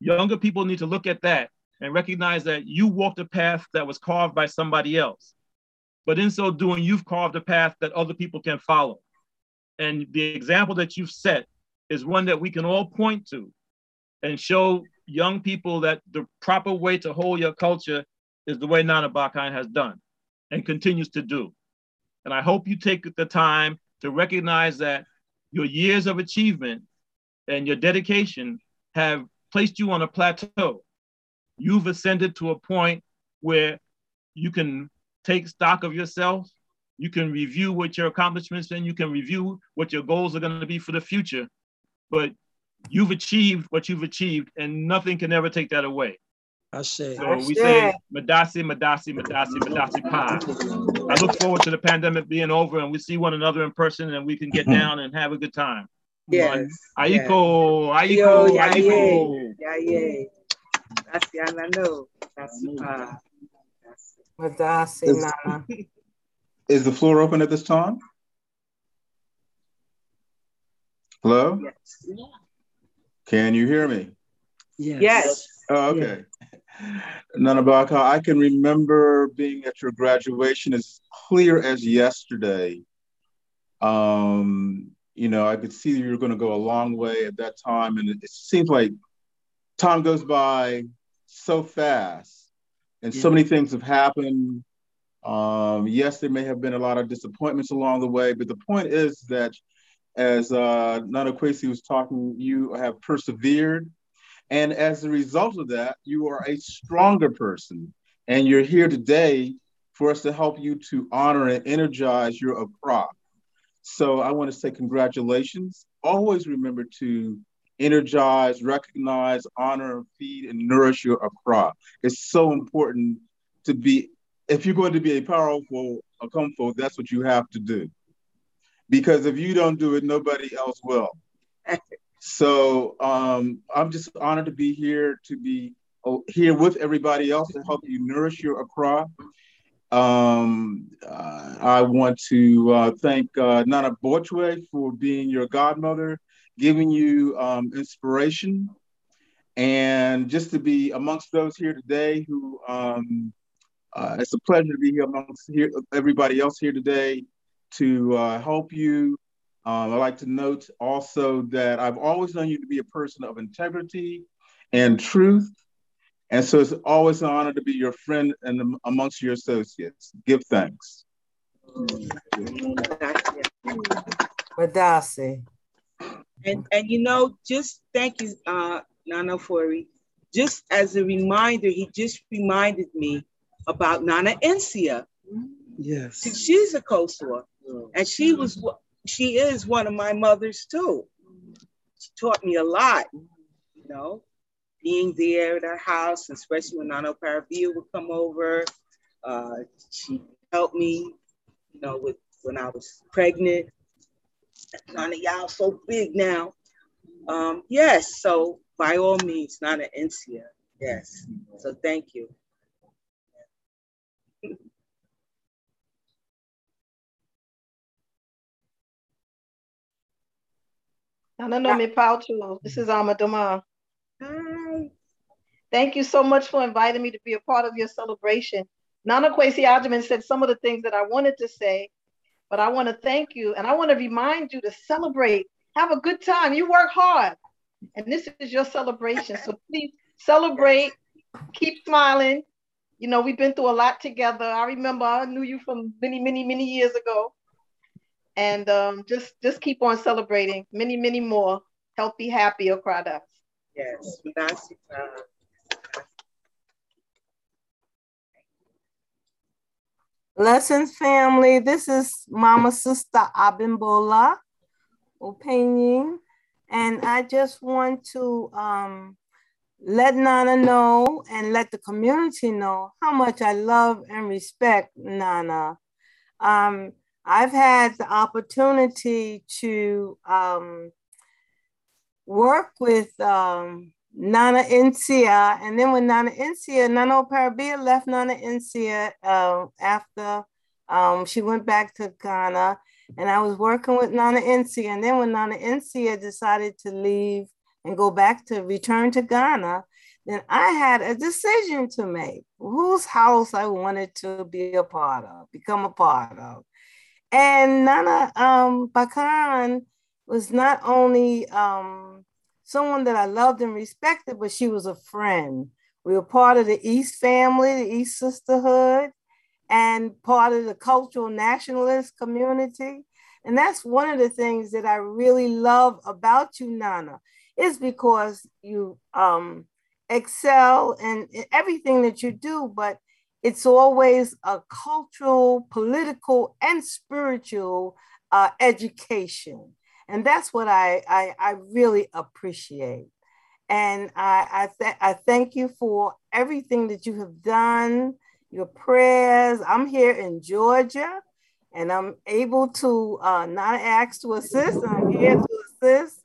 younger people need to look at that and recognize that you walked a path that was carved by somebody else. But in so doing, you've carved a path that other people can follow. And the example that you've set is one that we can all point to and show young people that the proper way to hold your culture is the way Nana Bakine has done and continues to do. And I hope you take the time to recognize that your years of achievement and your dedication have placed you on a plateau. You've ascended to a point where you can take stock of yourself, you can review what your accomplishments and you can review what your goals are going to be for the future. But you've achieved what you've achieved, and nothing can ever take that away. I say. So we say Madasi, Madasi, Madasi, Madasi Pa. I look forward to the pandemic being over and we see one another in person and we can get down and have a good time. Yes. Aiko, Aiko, Aiko. Yeah, yeah. That's the I know. That's Pa. Madasi, Nana. Is the floor open at this time? Hello? Yes. Can you hear me? Yes. yes. Oh, okay. Nanabaka, I can remember being at your graduation as clear as yesterday. Um, you know, I could see you were going to go a long way at that time, and it, it seems like time goes by so fast, and yeah. so many things have happened. Um, yes, there may have been a lot of disappointments along the way, but the point is that as uh, Nana Kwesi was talking, you have persevered and as a result of that, you are a stronger person. And you're here today for us to help you to honor and energize your Accra. So I want to say congratulations. Always remember to energize, recognize, honor, feed, and nourish your Accra. It's so important to be, if you're going to be a powerful Okomfo, that's what you have to do. Because if you don't do it, nobody else will. so um, I'm just honored to be here, to be oh, here with everybody else to help you nourish your Accra. Um, uh, I want to uh, thank uh, Nana Borchwe for being your godmother giving you um, inspiration and just to be amongst those here today who um, uh, it's a pleasure to be here amongst here, everybody else here today to uh, help you. Um, I'd like to note also that I've always known you to be a person of integrity and truth. And so it's always an honor to be your friend and amongst your associates. Give thanks. Madasi. And and you know, just thank you, uh, Nana Fori. Just as a reminder, he just reminded me about Nana Encia. Yes. She's a Kosua. And she was she is one of my mothers too. She taught me a lot, you know, being there at her house, especially when Nana Paravia would come over. Uh, she helped me, you know, with when I was pregnant Nana y'all so big now. Um, yes, so by all means, Nana Encia. Yes. So thank you. No me paucho. This is Amadoma. Hi. Thank you so much for inviting me to be a part of your celebration. Nana Kwesi Ajamin said some of the things that I wanted to say, but I want to thank you and I want to remind you to celebrate. Have a good time. You work hard. And this is your celebration. So please celebrate. Keep smiling. You know, we've been through a lot together. I remember I knew you from many, many, many years ago. And um, just just keep on celebrating. Many, many more healthy, happy products. Yes. Lessons family, this is Mama Sister Abimbola Opinion. And I just want to um, let Nana know and let the community know how much I love and respect Nana. Um, I've had the opportunity to um, work with um, Nana Encia, and then when Nana Encia, Nana Parabia left Nana Encia uh, after um, she went back to Ghana, and I was working with Nana Encia, and then when Nana Encia decided to leave and go back to return to Ghana, then I had a decision to make. Whose house I wanted to be a part of, become a part of. And Nana um, Bakan was not only um, someone that I loved and respected, but she was a friend. We were part of the East family, the East sisterhood, and part of the cultural nationalist community. And that's one of the things that I really love about you, Nana, is because you um, excel in, in everything that you do, but it's always a cultural, political, and spiritual uh, education. And that's what I, I, I really appreciate. And I, I, th- I thank you for everything that you have done, your prayers. I'm here in Georgia and I'm able to uh, not ask to assist. I'm here to assist.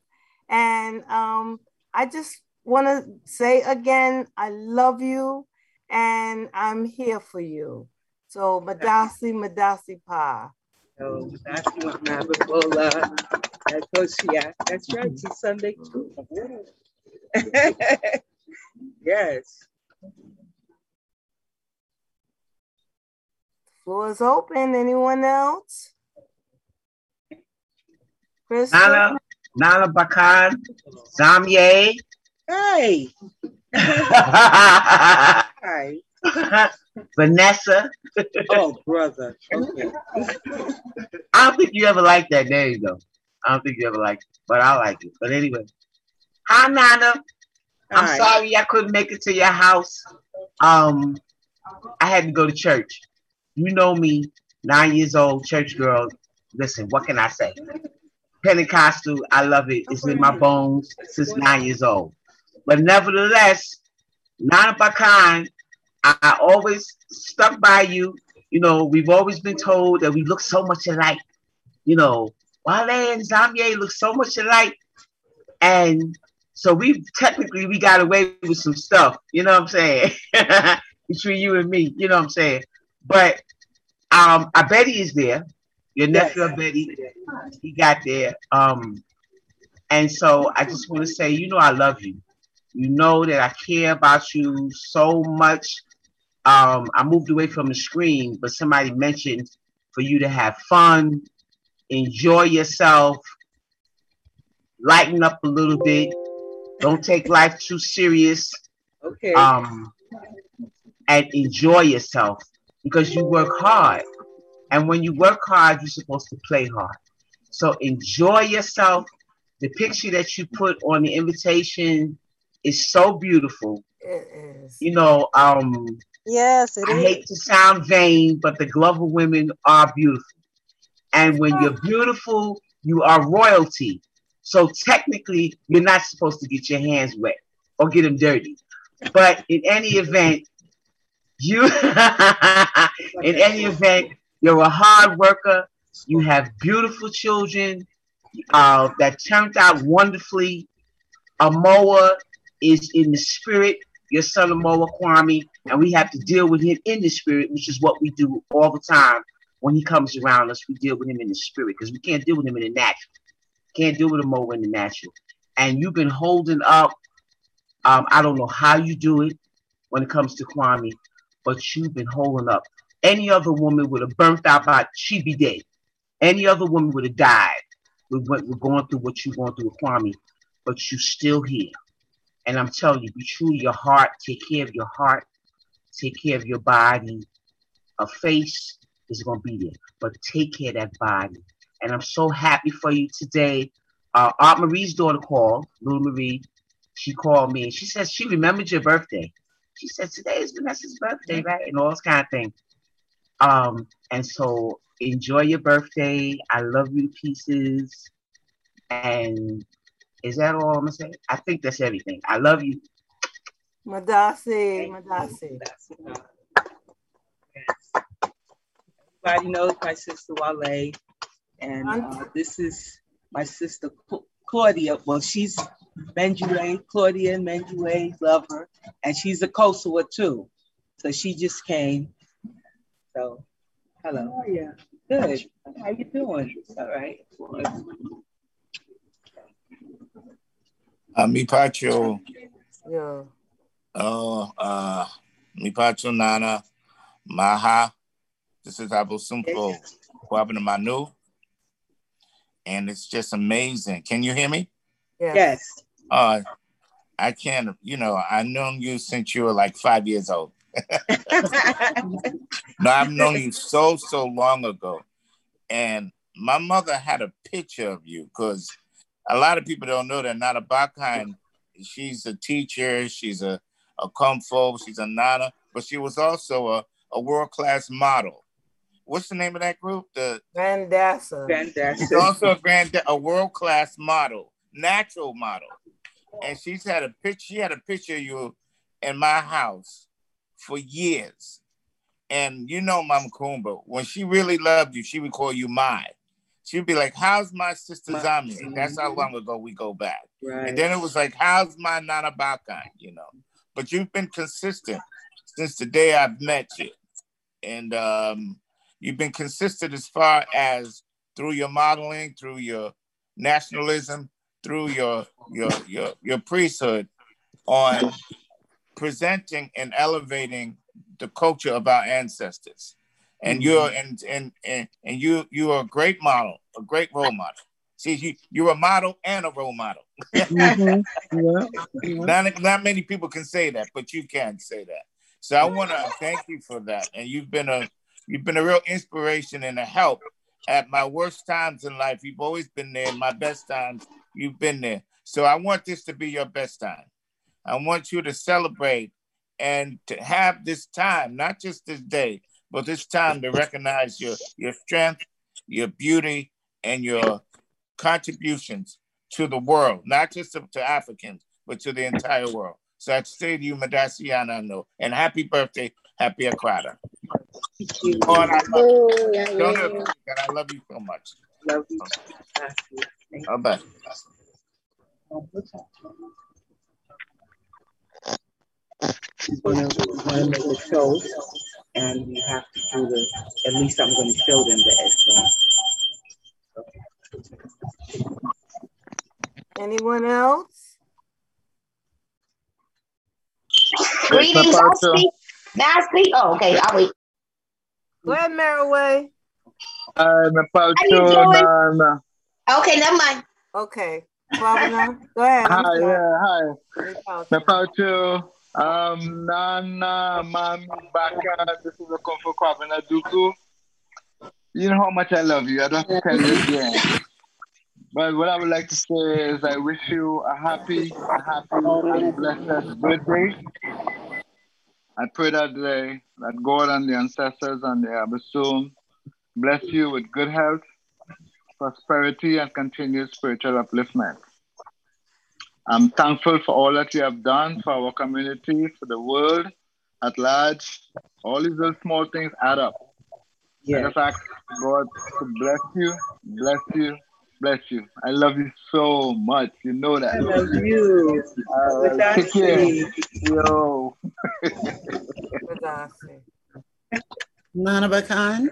And um, I just want to say again, I love you and I'm here for you. So Madasi, Madasi Pa. Oh, that's what Mababola. That's yeah, that's right. It's Sunday too. yes. Floor is open. Anyone else? Chris. Nana, Nana Bakan, Zamye. Hey. Hi. Vanessa. oh, brother. Okay. I don't think you ever liked that name though. I don't think you ever liked it, but I like it. But anyway, hi Nana. I'm sorry I couldn't make it to your house. Um, I had to go to church. You know me, nine years old, church girl. Listen, what can I say? Pentecostal, I love it. It's in my bones since nine years old. But nevertheless, not by kind, I, I always stuck by you. You know, we've always been told that we look so much alike. You know, Wale and Zamye look so much alike. And so we technically we got away with some stuff, you know what I'm saying? Between you and me, you know what I'm saying? But um Betty is there, your nephew Betty, he got there. Um and so I just want to say, you know, I love you. You know that I care about you so much. Um, I moved away from the screen, but somebody mentioned for you to have fun, enjoy yourself, lighten up a little bit. Don't take life too serious. Okay. Um, and enjoy yourself because you work hard. And when you work hard, you're supposed to play hard. So enjoy yourself. The picture that you put on the invitation is so beautiful. It is. You know, um, Yes, it I is. hate to sound vain, but the Glover women are beautiful. And when you're beautiful, you are royalty. So technically, you're not supposed to get your hands wet or get them dirty. But in any event, you, in any event, you're a hard worker. You have beautiful children uh, that turned out wonderfully. Amoa is in the spirit, your son of Moa Kwame, and we have to deal with him in the spirit, which is what we do all the time when he comes around us. We deal with him in the spirit because we can't deal with him in the natural. Can't deal with Amoa in the natural. And you've been holding up. Um, I don't know how you do it when it comes to Kwame, but you've been holding up. Any other woman would have burnt out by she'd be dead. Any other woman would have died. We're going through what you're going through with Kwame, but you're still here. And I'm telling you, be true to your heart. Take care of your heart. Take care of your body. A face is going to be there, but take care of that body. And I'm so happy for you today. Uh, Aunt Marie's daughter called, Little Marie. She called me and she says she remembered your birthday. She said today is Vanessa's birthday, right? And all this kind of thing. Um, and so enjoy your birthday. I love you pieces. And is that all I'm gonna say? I think that's everything. I love you. Madasi, Madasi. Everybody knows my sister Wale, and uh, this is my sister Claudia. Well, she's Benjue, Claudia Benjue, love her, and she's a Kosovo too. So she just came. So, hello. Oh, yeah. Good. How you doing? All right. Uh, mi pacho, Yeah. oh, uh, mi pacho nana, maha. This is Abu Sumpo, Kwabena Manu. And it's just amazing. Can you hear me? Yes. Uh, I can't, you know, I've known you since you were like five years old. No, I've known you so, so long ago. And my mother had a picture of you because a lot of people don't know that Nana Bakheim, she's a teacher, she's a, a comfo, she's a Nana, but she was also a, a world-class model. What's the name of that group? The Grandassa. She's also a grand, a world-class model, natural model. And she's had a picture, she had a picture of you in my house for years. And you know Mama Kumba, when she really loved you, she would call you my. She'd be like, How's my sister Zami? That's how long ago we go back. Right. And then it was like, How's my Nana Bakai? You know. But you've been consistent since the day I've met you. And um, you've been consistent as far as through your modeling, through your nationalism, through your your your your priesthood on presenting and elevating the culture of our ancestors. And you're and and and, and you you are a great model, a great role model. See, you, you're a model and a role model. Mhm. Yeah, yeah. Not, not many people can say that, but you can say that. So I want to thank you for that. And you've been a you've been a real inspiration and a help at my worst times in life. You've always been there. My best times, you've been there. So I want this to be your best time. I want you to celebrate and to have this time, not just this day, but it's time to recognize your, your strength, your beauty, and your contributions to the world, not just to, to Africans, but to the entire world. So I say to you, Madasiana, no, and happy birthday, happy Akrada. Oh, and I love you. Don't ever forget, I love you so much. Love you. Bye bye. She's gonna, we're gonna make a show, and we have to do the, at least I'm gonna show them the egg song. Anyone else? Greetings, I speak. May I speak? Oh, okay, I'll wait. Go ahead, Maraway. Hi, How you doing? Nana. Okay, never mind. Okay. Flavina, go ahead. I'm Hi, sorry. yeah, hi. Napaucho, um, Nana, Mami, Baka, this is Okomfo Kwabena Duku. You know how much I love you. I don't you again. But what I would like to say is I wish you a happy, a happy and blessed birthday. I pray that day that God and the ancestors and the Abosom bless you with good health, prosperity, and continued spiritual upliftment. I'm thankful for all that you have done for our community, for the world at large. All these little small things add up. I just ask God to bless you, bless you, bless you. I love you so much. You know that. I love you. Uh, all right, take care. Yo. Nana Bakan?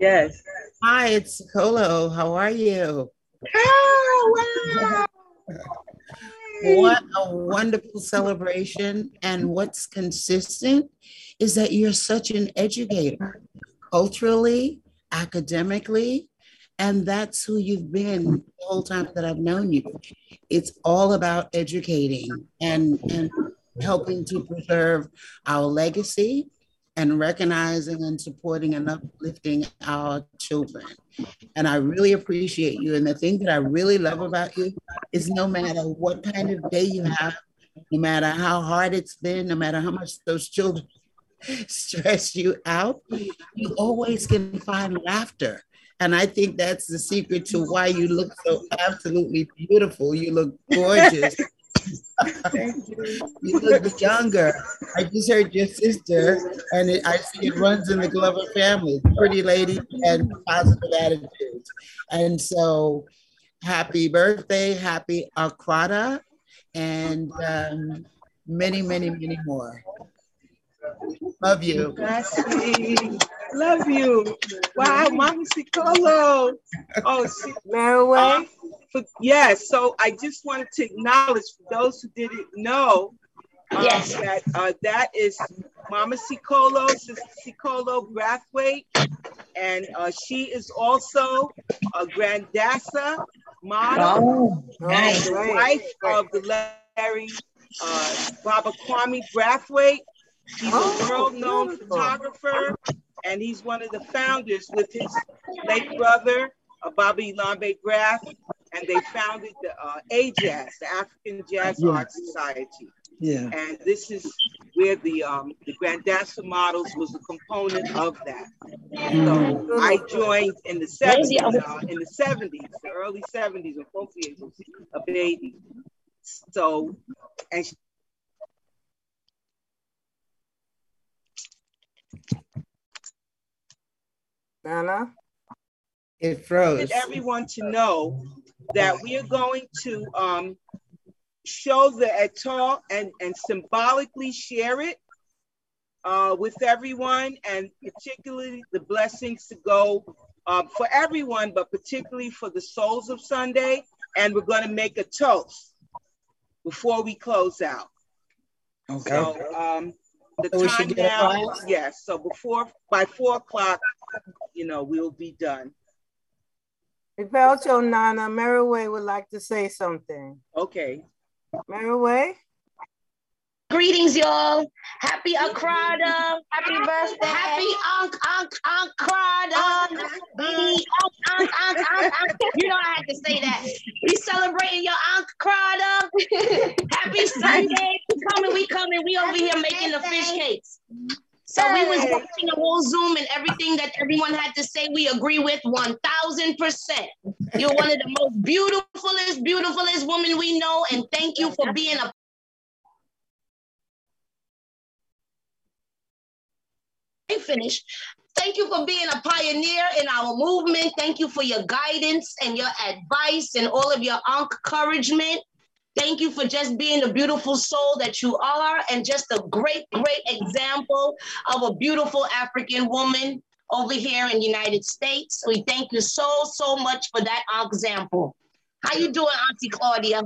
Yes. Hi, it's Colo. How are you? What a wonderful celebration. And what's consistent is that you're such an educator, culturally, academically, and that's who you've been the whole time that I've known you. It's all about educating and, and helping to preserve our legacy and recognizing and supporting and uplifting our children. And I really appreciate you. And the thing that I really love about you is no matter what kind of day you have, no matter how hard it's been, no matter how much those children stress you out, you always can find laughter. And I think that's the secret to why you look so absolutely beautiful. You look gorgeous. you look younger. I just heard your sister, and it, I see it runs in the Glover family. Pretty lady and positive attitudes. And so, happy birthday, happy Akrada, and um, many, many, many more. Love you. Gracie. Love you. Wow, Mama Sikolo. Oh, she, Maraway? for, yes, so I just wanted to acknowledge for those who didn't know um, Yes. that uh, that is Mama Sikolo, Sister Sikolo Brathwaite, and uh, she is also a Grandassa model, Oh, nice. the Right, wife of the Larry uh, Baba Kwame Brathwaite. He's Oh, a world-known photographer, and he's one of the founders with his late brother, uh, Bobby Lambe Graff, and they founded the uh, AJAS, the African Jazz Yeah. Art Society. Yeah. And this is where the um, the Grandassa models was a component of that. So I joined in the 70s, uh, in the 70s, the early 70s, when Kofi was a baby. So, and she, Nana? It froze. wanted everyone to know that we are going to um, show the eto and, and symbolically share it uh, with everyone, and particularly the blessings to go um, for everyone, but particularly for the souls of Sunday. And we're going to make a toast before we close out. Okay. So um, the So time now, yes. So before by four o'clock, you know, we'll be done. Rebelcho Nana, Maraway would like to say something. Okay. Maraway? Greetings, y'all. Happy Akrada. Happy birthday. Happy Ankh Ankh Ankrada. Baby Ankh Ankh Ankh Ankh Ankh. You know I had to say that. We celebrating your Krada. Happy Sunday. We coming, we coming. We over here making the fish cakes. So we was watching the whole Zoom and everything that everyone had to say we agree with 1000%. You're one of the most beautifulest, beautifulest women we know. And thank you for being a finish. Thank you for being a pioneer in our movement. Thank you for your guidance and your advice and all of your encouragement. Thank you for just being the beautiful soul that you are and just a great, great example of a beautiful African woman over here in the United States. We thank you so, so much for that example. How you doing, Auntie Claudia?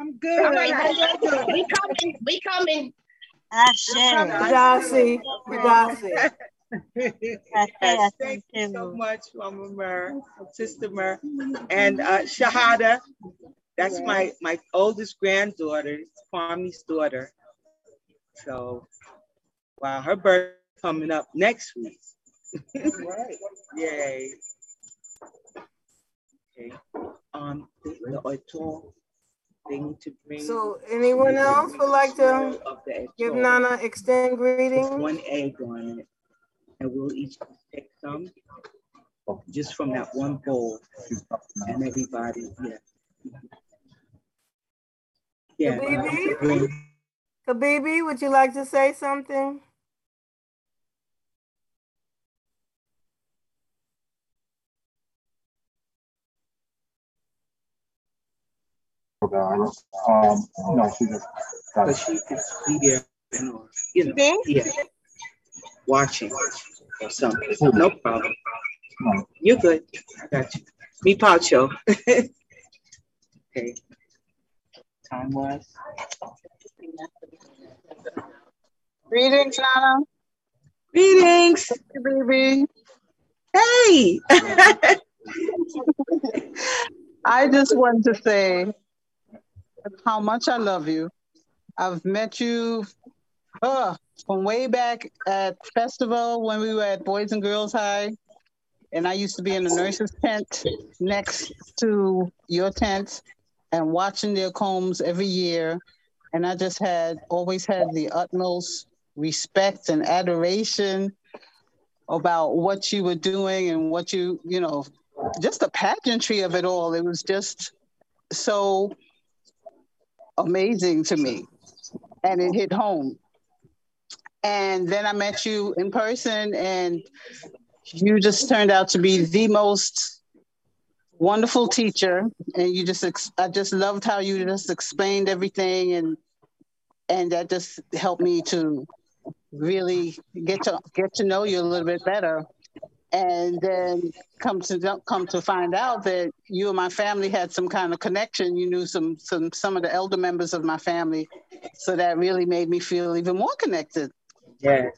I'm good. Oh all right, we coming, we coming. Darcy, Darcy. Yes, thank you so much, Mama Mer, Sister Mer, and uh, Shahada. That's my my oldest granddaughter, Kwame's daughter. So, wow, her birthday coming up next week. right. Yay. Okay. Um, the, the auto, they need to bring. So anyone else would like to give. Nana extend greetings? Just one egg on it, and we'll each take some, just from that one bowl, and everybody, yeah. Yeah. Kabibi? Kabibi, would you like to say something? Um, no, she just. But she could be there, you know, you know, yeah, watching or something. No problem. You're good. I got you. Me Pacho. okay. Time was. Greetings, Nana. Greetings, baby. Hey. I just wanted to say how much I love you. I've met you uh, from way back at festival when we were at Boys and Girls High. And I used to be in the nurses' tent next to your tent and watching their combs every year. And I just had always had the utmost respect and adoration about what you were doing and what you, you know, just the pageantry of it all. It was just so amazing to me. And it hit home. And then I met you in person, and you just turned out to be the most wonderful teacher. And you just, ex- I just loved how you just explained everything, and and that just helped me to really get to get to know you a little bit better. And then come to come to find out that you and my family had some kind of connection. You knew some some some of the elder members of my family, so that really made me feel even more connected. Yes.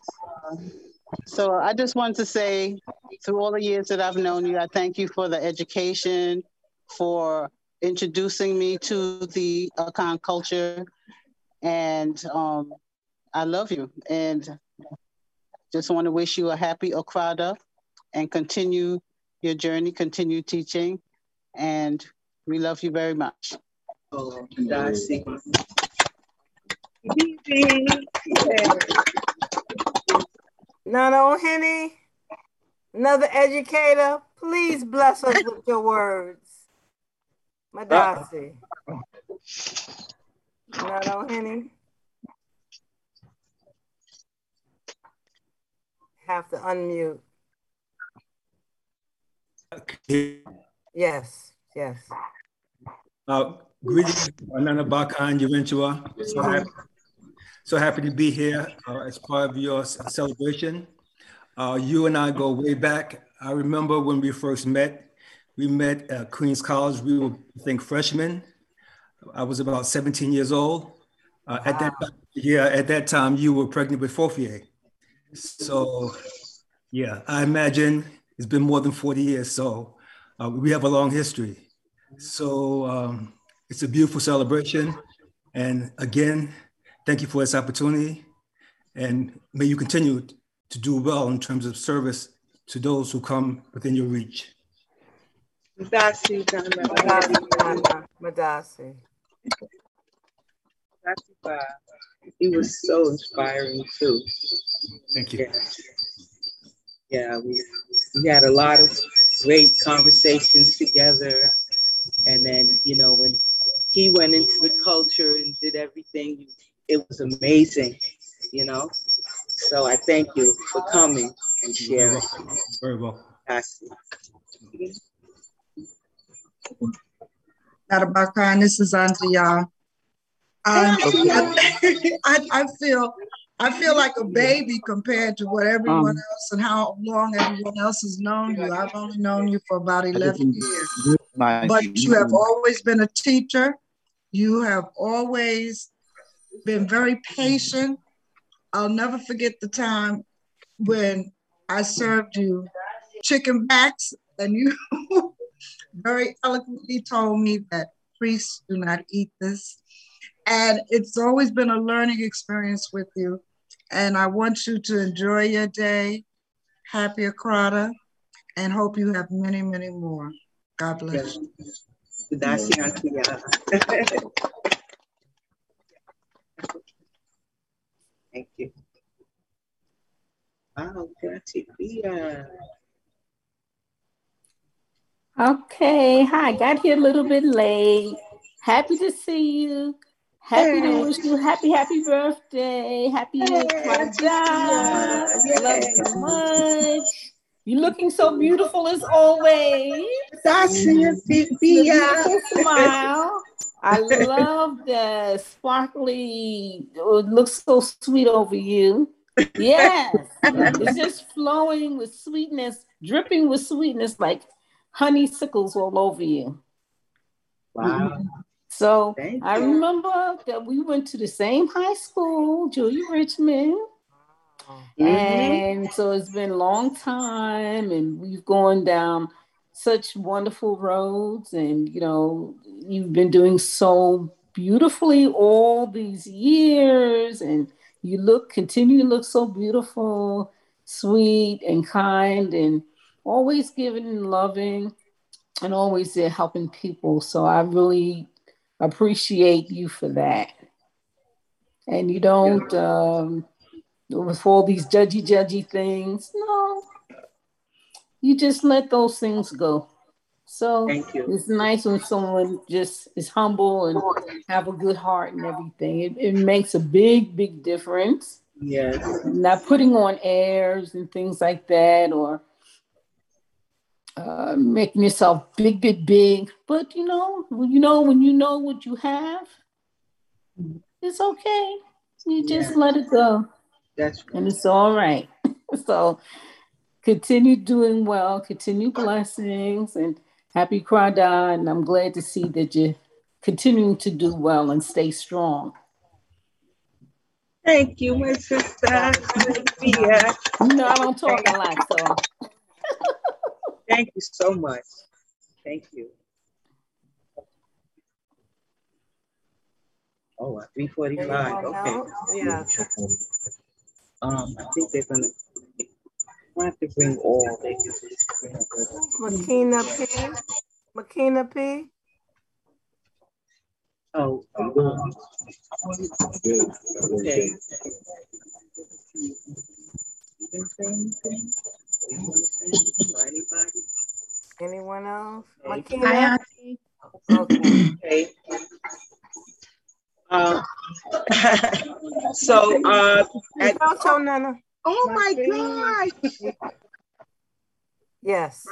So I just wanted to say, through all the years that I've known you, I thank you for the education, for introducing me to the Akan culture, and um, I love you. And just want to wish you a happy Okrada and continue your journey, continue teaching, and we love you very much. Oh. Nana O'Henny, another educator, please bless us with your words. Madasi. Nana O'Henny. Have to unmute. Yes, yes. Uh, greetings, Anana Baka and Juventua. So happy, so happy to be here uh, as part of your celebration. Uh, you and I go way back. I remember when we first met. We met at Queens College. We were, I think, freshmen. I was about 17 years old. Uh, At that time, yeah, at that time, you were pregnant with Fofier. So, yeah, I imagine it's been more than 40 years. So, uh, we have a long history. So, um, it's a beautiful celebration. And again, thank you for this opportunity. And may you continue to do well in terms of service to those who come within your reach. Madasi. Madasi. He was so inspiring too. Thank you. Yeah, yeah we we had a lot of great conversations together. And then, you know, when he went into the culture and did everything, it was amazing, you know. So I thank you for coming and sharing. Very well. Not about kindness is unto y'all. Um, I, I feel I feel like a baby compared to what everyone Um, else and how long everyone else has known you. I've only known you for about 11 years. But you have always been a teacher. You have always been very patient. I'll never forget the time when I served you chicken backs and you very eloquently told me that priests do not eat this. And it's always been a learning experience with you. And I want you to enjoy your day. Happy Akrata and hope you have many, many more. God bless you. Dasi Thank you. Wow, Auntie Leah. Okay, hi. Got here a little bit late. Happy to see you. Happy to wish you happy, happy birthday. Happy birthday. Love you so much. You're looking so beautiful as always. That's it, The beautiful smile. I love the sparkly. oh, It looks so sweet over you. Yes, it's just flowing with sweetness, dripping with sweetness, like honeysuckles all over you. Wow. So I remember that we went to the same high school, Julia Richman. Mm-hmm. And so it's been a long time, and we've gone down such wonderful roads, and you know, you've been doing so beautifully all these years, and you look continue to look so beautiful, sweet, and kind, and always giving and loving, and always there helping people. So I really appreciate you for that. And you don't um with all these judgy judgy things. No. You just let those things go. So it's nice when someone just is humble and have a good heart and everything. It, it makes a big, big difference. Yes. Not putting on airs and things like that or uh, making yourself big, big, big. But you know, when you know when you know what you have, it's okay. You just Yeah. let it go. That's right. and it's all right. so continue doing well, continue blessings, and happy Krada. And I'm glad to see that you're continuing to do well and stay strong. Thank you, my sister. You I don't talk a lot, so Thank you so much. Thank you. Oh, at 345. Okay. Yeah. Um, I think they're gonna I have to bring all they can just bring a little. Makina P. Makina P. Oh, um, okay. Anyone else? Hi, Makina. Okay. Okay. Uh, so, uh, at, Toto Nana. Oh my God. Yes.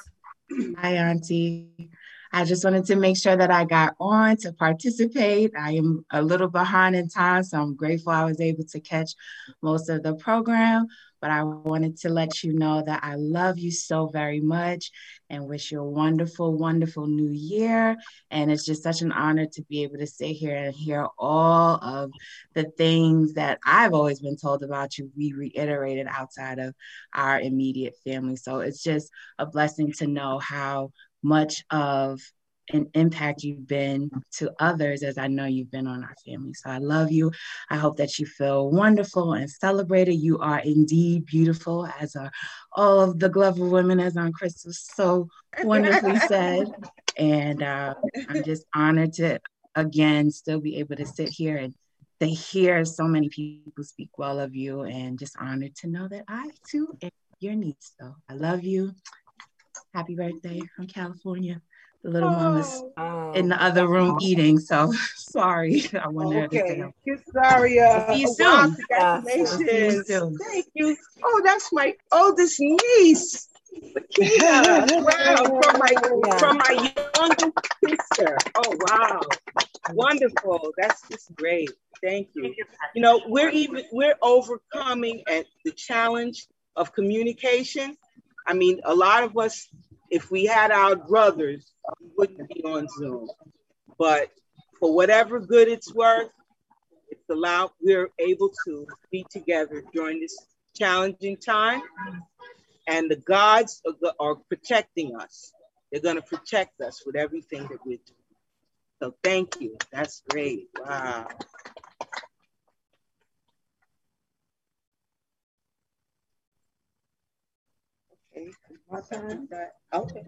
Hi, Auntie. I just wanted to make sure that I got on to participate. I am a little behind in time, so I'm grateful I was able to catch most of the program. But I wanted to let you know that I love you so very much and wish you a wonderful, wonderful new year. And it's just such an honor to be able to sit here and hear all of the things that I've always been told about you We reiterated outside of our immediate family. So it's just a blessing to know how much of an impact you've been to others as I know you've been on our family. So I love you. I hope that you feel wonderful and celebrated. You are indeed beautiful, as are all of the Glover women, as Aunt Crystal so wonderfully said. And uh, I'm just honored to again still be able to sit here and to hear so many people speak well of you and just honored to know that I too am your niece. So I love you Happy birthday from California. The little oh, mama's oh. in the other room eating, so sorry. I wanted okay. to say. you sorry. Uh, see you soon. Wow, congratulations. Yeah, you soon. Thank you. Oh, that's my oldest niece. wow, from my yeah. from my youngest sister. Oh wow, wonderful. That's just great. Thank you. You know, we're even we're overcoming at the challenge of communication. I mean, a lot of us, if we had our brothers, we wouldn't be on Zoom. But for whatever good it's worth, it's allowed we're able to be together during this challenging time. And the gods are, are protecting us. They're going to protect us with everything that we're doing. So thank you. That's great. Wow. Okay, Okay.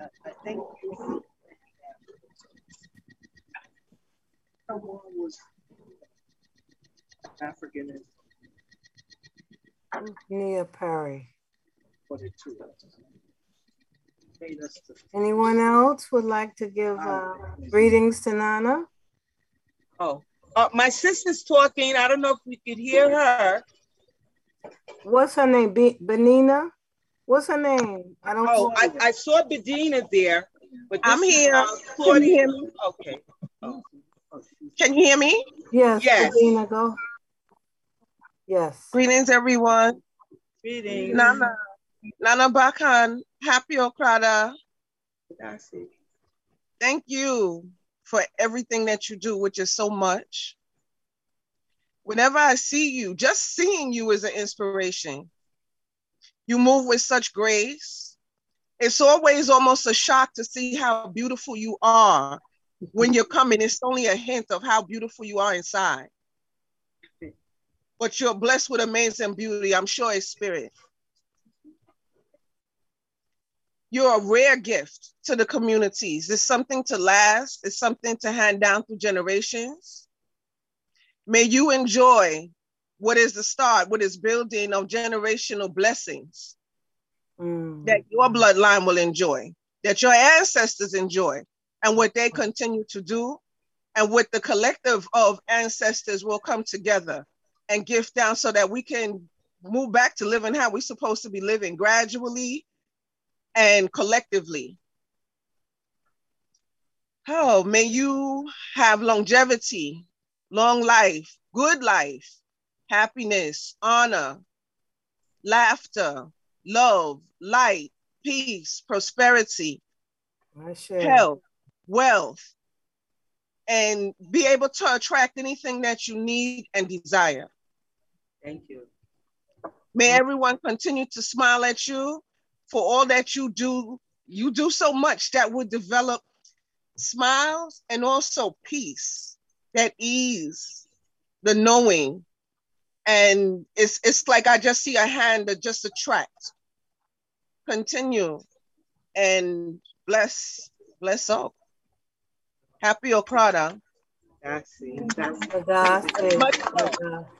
I think someone was African. Nia Perry. Anyone else would like to give uh, greetings to Nana? Oh, uh, my sister's talking. I don't know if we could hear her. What's her name? Be- Benina? What's her name? I don't. Know. Oh, I, I, saw Bedina there, but I'm here. Uh, Can you hear me? Okay. Oh. Can you hear me? Yes. Yes. Bedina, go. Yes. Greetings, everyone. Greetings. Nana, Nana Bakan, happy Okrada. Thank you for everything that you do, which is so much. Whenever I see you, just seeing you is an inspiration. You move with such grace. It's always almost a shock to see how beautiful you are when you're coming. It's only a hint of how beautiful you are inside. But you're blessed with amazing beauty. I'm sure it's spirit. You're a rare gift to the communities. It's something to last, it's something to hand down through generations. May you enjoy what is the start, what is building of generational blessings mm. that your bloodline will enjoy, that your ancestors enjoy, and what they continue to do, and what the collective of ancestors will come together and gift down so that we can move back to living how we're supposed to be living gradually and collectively. Oh, may you have longevity, long life, good life, happiness, honor, laughter, love, light, peace, prosperity, health, wealth, and be able to attract anything that you need and desire. Thank you. May everyone continue to smile at you for all that you do. You do so much that would develop smiles and also peace, that ease, the knowing. And it's it's like I just see a hand that just attract. Continue and bless, bless all. Happy Okrada. That's it. That's it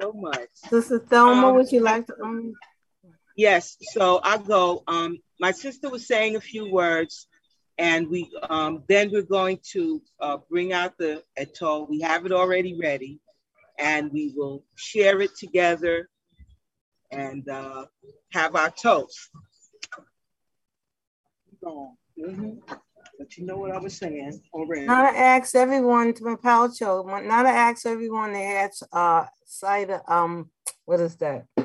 so much. Sister Thelma, um, would you like to? Um... Yes, so I go. Um, my sister was saying a few words, and we um, then we're going to uh, bring out the atoll. We have it already ready, and we will share it together and uh, have our toast. Mm-hmm. But you know what I was saying already. Not to ask everyone to my pal. Not to ask everyone they had uh cider. Um, what is that?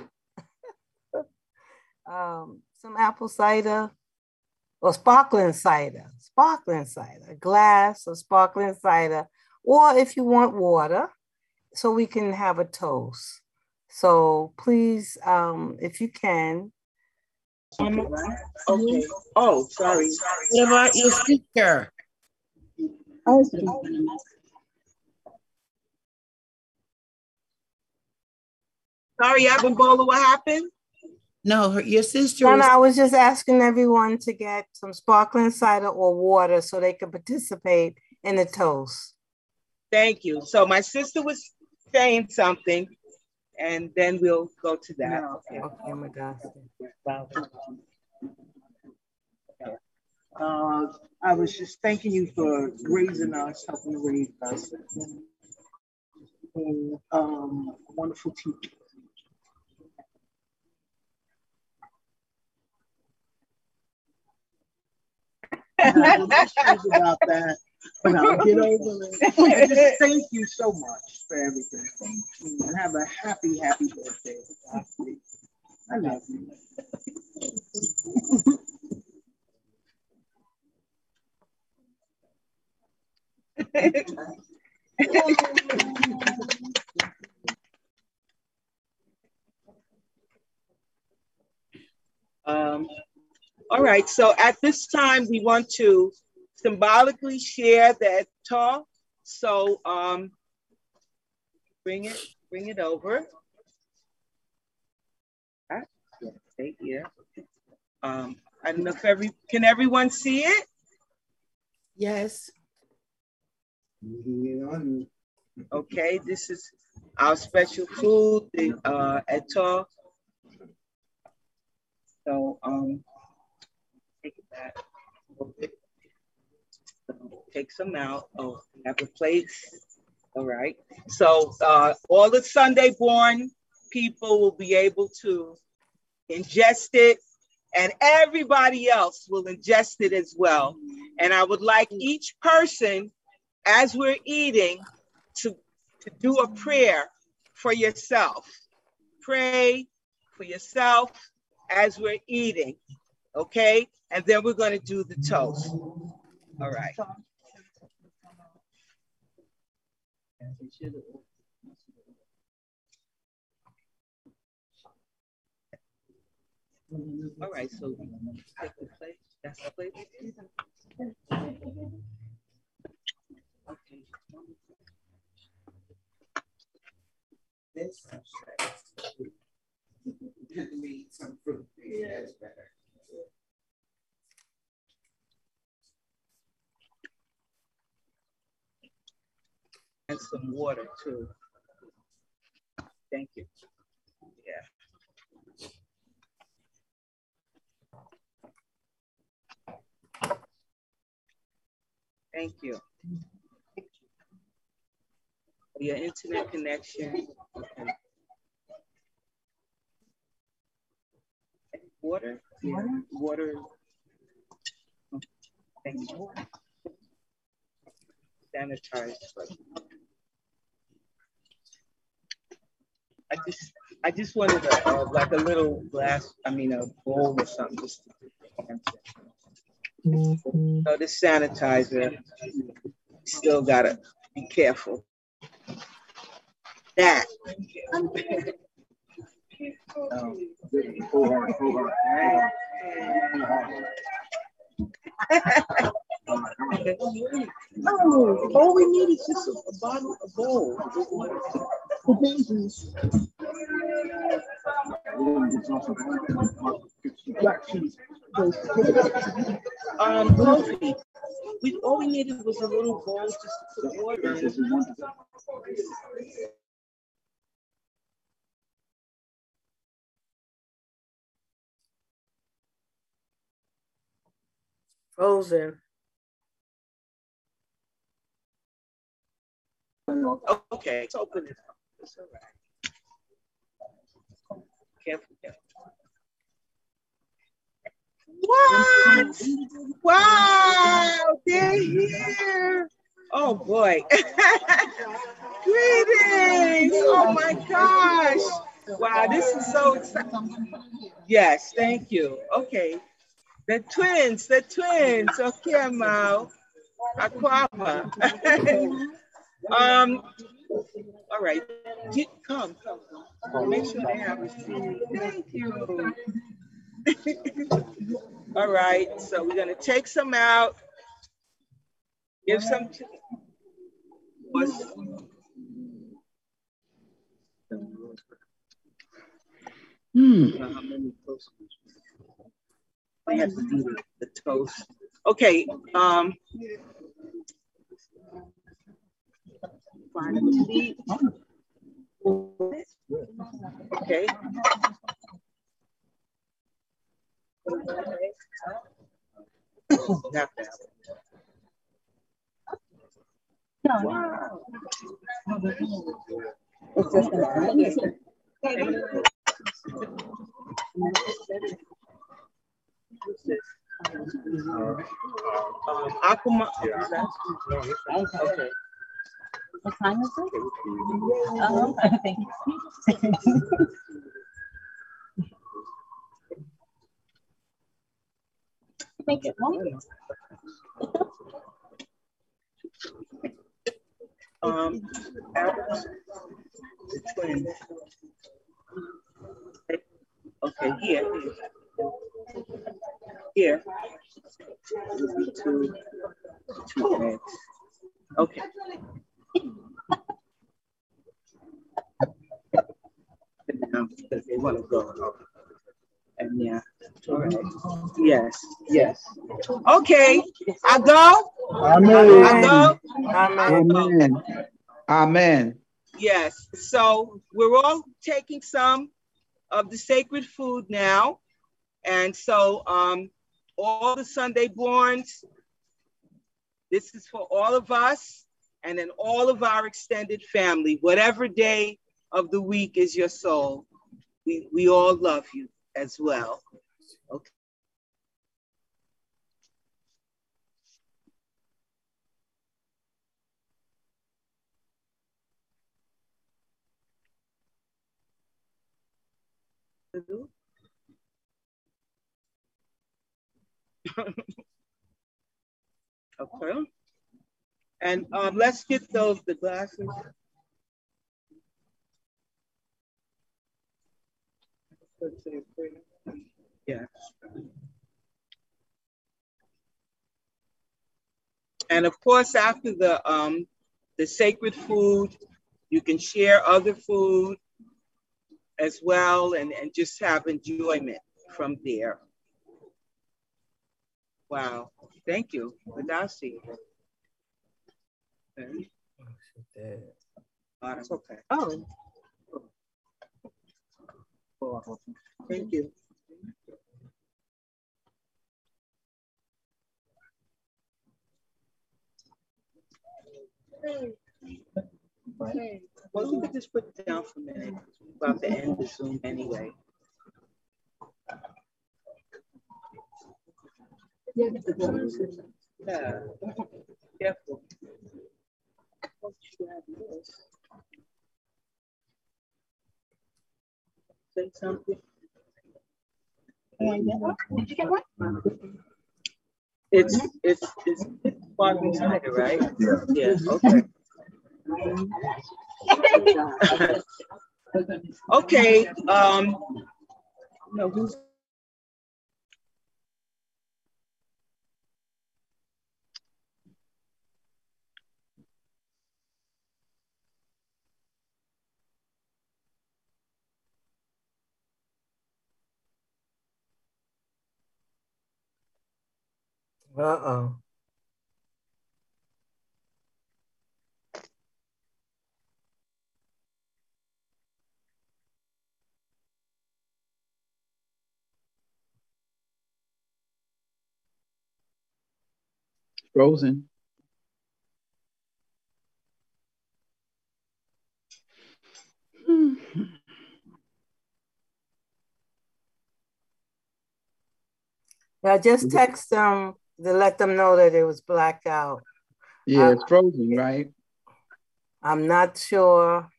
um, some apple cider or sparkling cider, sparkling cider, a glass of sparkling cider, or if you want water, so we can have a toast. So please, um, if you can, Okay. Oh, sorry. What about your sister? Sorry, Abimbola, what happened? No, her, your sister. No, was- no, I was just asking everyone to get some sparkling cider or water so they could participate in the toast. Thank you. So my sister was saying something, and then we'll go to that. Okay, okay my God. Uh, I was just thanking you for raising us, helping raise us. And, um, wonderful teacher. about that, but I'll get over it. And just thank you so much for everything. And have a happy, happy birthday. I love you. um, all right, so at this time, we want to symbolically share that talk. So um, bring it, bring it over. Ah, stay here. Um, I don't know if every, can everyone see it? Yes. Okay, this is our special food, the uh, eto. So, um, take it back Take some out. Oh, have a plate. All right. So, uh, all the Sunday born people will be able to ingest it, and everybody else will ingest it as well. And I would like each person as we're eating to, to do a prayer for yourself. Pray for yourself as we're eating, okay? And then we're going to do the toast. All right. All right, so take the plate. That's the plate. This read some fruit. Yeah, it's better. And some water too. Thank you. Yeah. Thank you. Your internet connection. Okay. Water? Water? Water. Thank you. Sanitize. I just, I just wanted a, uh, like a little glass, I mean, a bowl or something. Just so this sanitizer, still gotta be careful. That. oh, all we need is just a, a bottle, a bowl for babies. Um, coffee. We all we needed was a little bowl just to put water in. Frozen. Okay, let's open. It's all right. Careful, careful. What? Wow, they're here. Oh boy. Greetings. Oh my gosh. Wow, this is so exciting. Yes, thank you. Okay. The twins, the twins. Okay, Mao. Akwaaba. um, all right. Get, come, come. Make sure they have a seat. Thank you. all right, so we're gonna take some out. Give some to what's Hmm. I have to do the, the toast. Okay. Um, a seat. Okay. Wow. Um, Aquama. Okay. What time is it? Oh, thank you. Make it long. Um. Okay, here. Here. Two, two. Okay. Because they want to go. And yeah, all right. Yes, yes. Okay, I go. Amen. I go. Amen. Amen. Yes. So we're all taking some of the sacred food now. And so um, all the Sunday borns, this is for all of us and then all of our extended family, whatever day of the week is your soul. We, we all love you as well. Okay. okay. And um, let's get those, the glasses. Yeah. And of course, after the um, the sacred food, you can share other food as well and, and just have enjoyment from there. Wow. Thank you, Madasi. Okay. Oh, that's okay. Oh. Thank you. Well, you could just put it down for a minute. We're about to end the Zoom anyway. Yeah. Careful. Say something. Did you get one? It's it's it's sparkling cider, right? Yeah. Yeah. Okay. okay. Um. No, who's Uh-oh. Frozen. Hmm. Yeah, just text them to let them know that it was blacked out. Yeah, Uh, it's frozen, right? I'm not sure.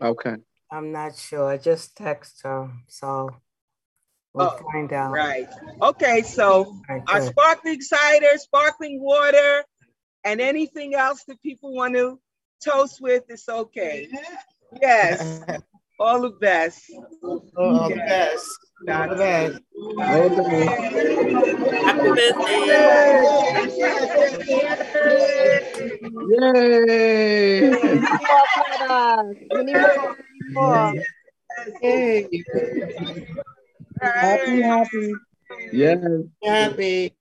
Okay. I'm not sure. I just text them. So we'll Oh, find out. Right. Okay, so Right, our sparkling cider, sparkling water, and anything else that people want to toast with, it's okay. Yes. All the best. All the best. All the best. Happy Yay! Yay. Happy, happy. Yes. Happy.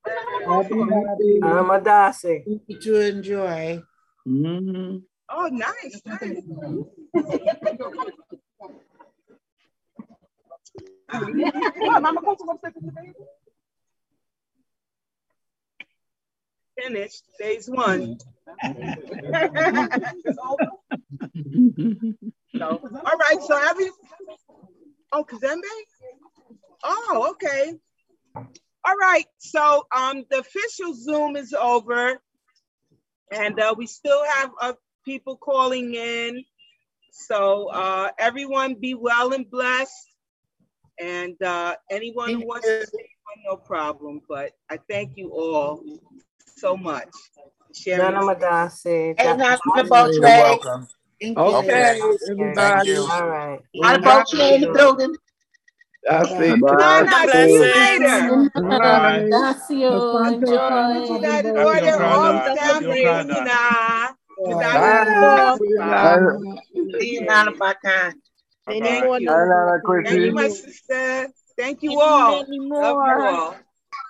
Happy, happy. I'm Adasi. To enjoy. Mm-hmm. Oh, nice. nice. Finished, phase one. so, all right, so every, oh, Kazembe? Oh, okay. All right, so um, the official Zoom is over and uh, we still have uh, people calling in. So uh, everyone be well and blessed. And uh, anyone who wants to say one, no problem. But I thank you all so much. Sharing. Nana Madasi. Hey, Nana You're Botre. welcome. Thank you. Okay, Thank everybody. you. All right. Nana Botre in the building. That's it. Nana, see you later. Bye. Gracio, enjoy. That Happy order Okada. all Happy down Okada. Bye. See you, Nana Bakan. Thank Bye, you. Nana Thank you, my sister. Thank you all. Many Love you all.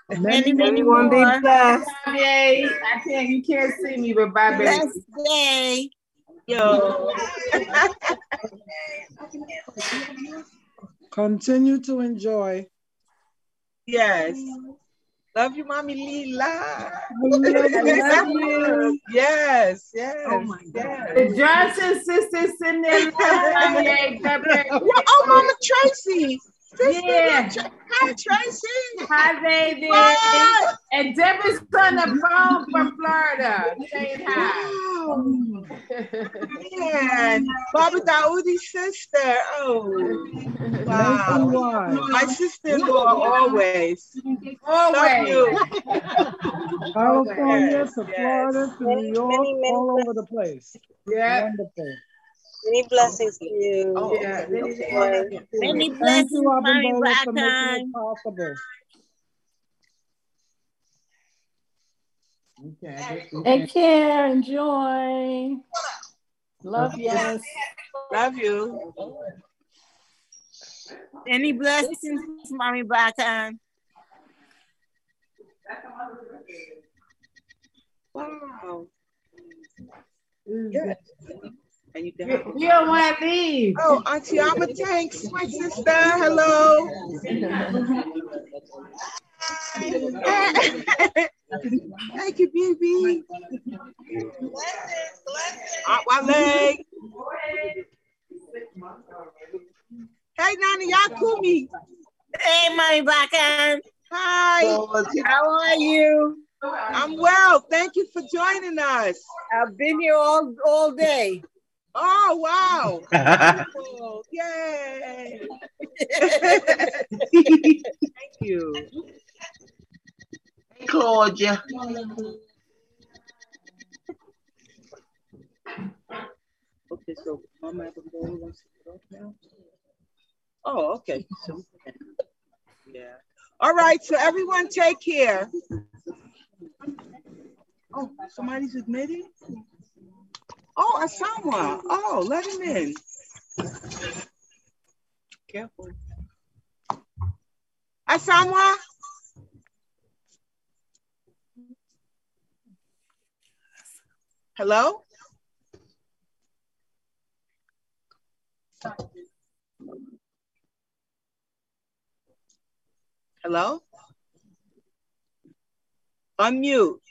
Many, many Everyone be more. blessed. Yay. I can't, you can't see me, but bye, baby. Blessed day. Yo. Continue to enjoy. yes. Love you, Mommy Lila. love you. Yes, yes. Oh my yes. The Johnson sisters sitting there. Oh, Mama Tracy. Sister, Yeah. Hi, Tracy. Hi, baby. Hi. And Deborah's on the phone from Florida saying hi. Wow. Man, Baba Daudi's sister. Oh, wow. My sister-in-law always. Always. California Yes, to yes. Florida to Many, New York, many, many all over the place. Yeah. Wonderful. Many blessings to you. Oh, Yeah. okay, Many, okay. many, Many Thank blessings, you, Robin Mommy Bowler, for making Bracken. it possible. Take care. Enjoy. Love yes. Love you. Many blessings, Mommy Bracken. Wow. Good. And you can You you don't want to leave. Oh, Auntie Alma, thanks, my sister. Hello. Thank you, baby. Aunt Wale. Hey, Nani Yakumi. Hey, Mommy Bracken. Hi. How are you? I'm well. Thank you for joining us. I've been here all, all day. Oh, wow. Wonderful. Yay. Thank you. Claudia. Okay, so Mama Abigail wants to get off now? Oh, okay. So, yeah. All right, so everyone take care. Oh, somebody's admitting? Oh, Asawa. Oh, let him in. Careful. Asawa? Hello? Hello? Unmute.